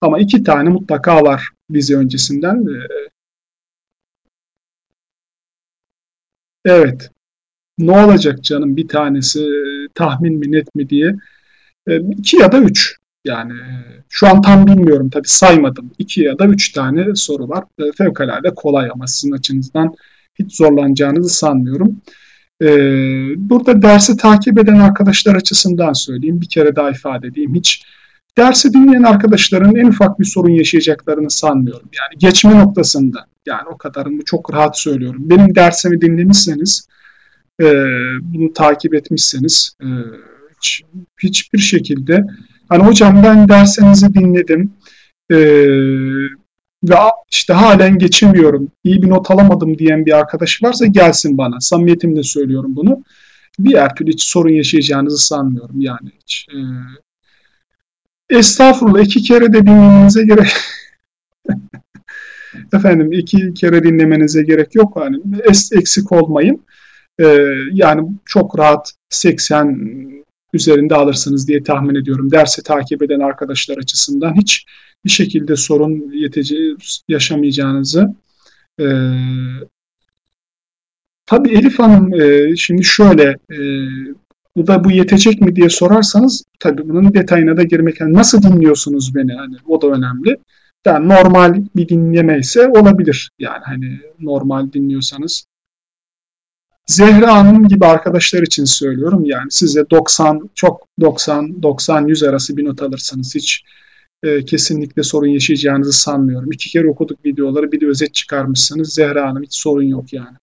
Speaker 1: ama iki tane mutlaka var vize öncesinden. Ee, evet. Ne olacak canım bir tanesi tahmin mi net mi diye. Ee, iki ya da üç. Yani şu an tam bilmiyorum tabii saymadım. İki ya da üç tane soru var. Ee, fevkalade kolay ama sizin açınızdan hiç zorlanacağınızı sanmıyorum. Burada dersi takip eden arkadaşlar açısından söyleyeyim. Bir kere daha ifade edeyim. Hiç dersi dinleyen arkadaşların en ufak bir sorun yaşayacaklarını sanmıyorum. Yani geçme noktasında yani o kadarını çok rahat söylüyorum. Benim dersimi dinlemişseniz, e, bunu takip etmişseniz e, hiç, hiçbir şekilde hani hocam ben dersinizi dinledim e, ve işte halen geçemiyorum, iyi bir not alamadım diyen bir arkadaş varsa gelsin bana. Samimiyetimle söylüyorum bunu. Bir her türlü hiç sorun yaşayacağınızı sanmıyorum yani hiç. E, Estağfurullah iki kere de dinlemenize gerek efendim iki kere dinlemenize gerek yok. Hani es eksik olmayın. Ee, yani çok rahat 80 üzerinde alırsınız diye tahmin ediyorum. Dersi takip eden arkadaşlar açısından hiç bir şekilde sorun yeteceği, yaşamayacağınızı e, Tabii Elif Hanım e, şimdi şöyle e, bu da bu yetecek mi diye sorarsanız tabii bunun detayına da girmek yani nasıl dinliyorsunuz beni hani o da önemli. Yani normal bir dinleme ise olabilir. Yani hani normal dinliyorsanız. Zehra Hanım gibi arkadaşlar için söylüyorum. Yani size 90 çok 90 90 100 arası bir not alırsanız hiç e, kesinlikle sorun yaşayacağınızı sanmıyorum. İki kere okuduk videoları bir de özet çıkarmışsınız. Zehra Hanım hiç sorun yok yani.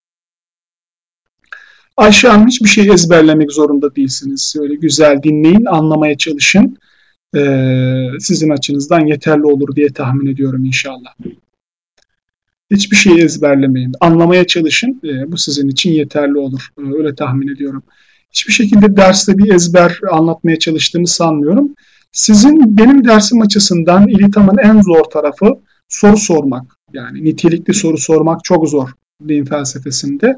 Speaker 1: Ayşe Hanım hiçbir şey ezberlemek zorunda değilsiniz. Öyle güzel dinleyin, anlamaya çalışın. Ee, sizin açınızdan yeterli olur diye tahmin ediyorum inşallah. Hiçbir şey ezberlemeyin. Anlamaya çalışın. Ee, bu sizin için yeterli olur. Ee, öyle tahmin ediyorum. Hiçbir şekilde derste bir ezber anlatmaya çalıştığımı sanmıyorum. Sizin benim dersim açısından İlitam'ın en zor tarafı soru sormak. Yani nitelikli soru sormak çok zor din felsefesinde.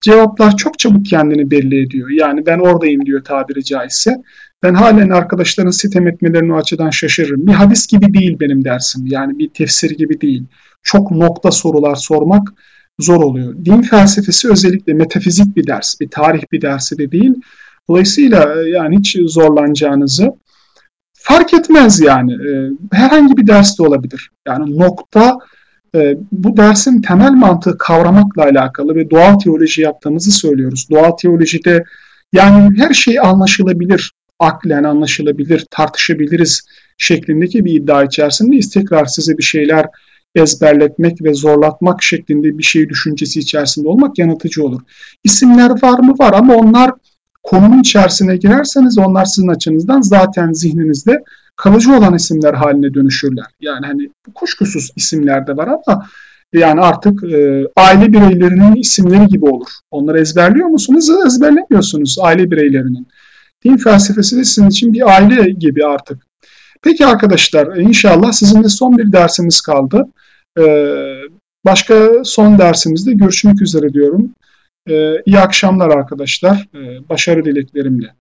Speaker 1: Cevaplar çok çabuk kendini belli ediyor. Yani ben oradayım diyor tabiri caizse. Ben halen arkadaşların sitem etmelerini o açıdan şaşırırım. Bir hadis gibi değil benim dersim. Yani bir tefsir gibi değil. Çok nokta sorular sormak zor oluyor. Din felsefesi özellikle metafizik bir ders, bir tarih bir dersi de değil. Dolayısıyla e, yani hiç zorlanacağınızı fark etmez yani. E, herhangi bir ders de olabilir. Yani nokta e, bu dersin temel mantığı kavramakla alakalı ve doğal teoloji yaptığımızı söylüyoruz. Doğal teolojide yani her şey anlaşılabilir, aklen anlaşılabilir, tartışabiliriz şeklindeki bir iddia içerisindeyiz. Tekrar size bir şeyler ezberletmek ve zorlatmak şeklinde bir şey düşüncesi içerisinde olmak yanıltıcı olur. İsimler var mı? Var ama onlar konunun içerisine girerseniz onlar sizin açınızdan zaten zihninizde kalıcı olan isimler haline dönüşürler. Yani hani kuşkusuz isimler de var ama yani artık e, aile bireylerinin isimleri gibi olur. Onları ezberliyor musunuz? Ezberlemiyorsunuz aile bireylerinin. Din felsefesi de sizin için bir aile gibi artık. Peki arkadaşlar inşallah sizinle son bir dersimiz kaldı. Ee, başka son dersimizde görüşmek üzere diyorum. Ee, iyi akşamlar arkadaşlar. Ee, başarı dileklerimle.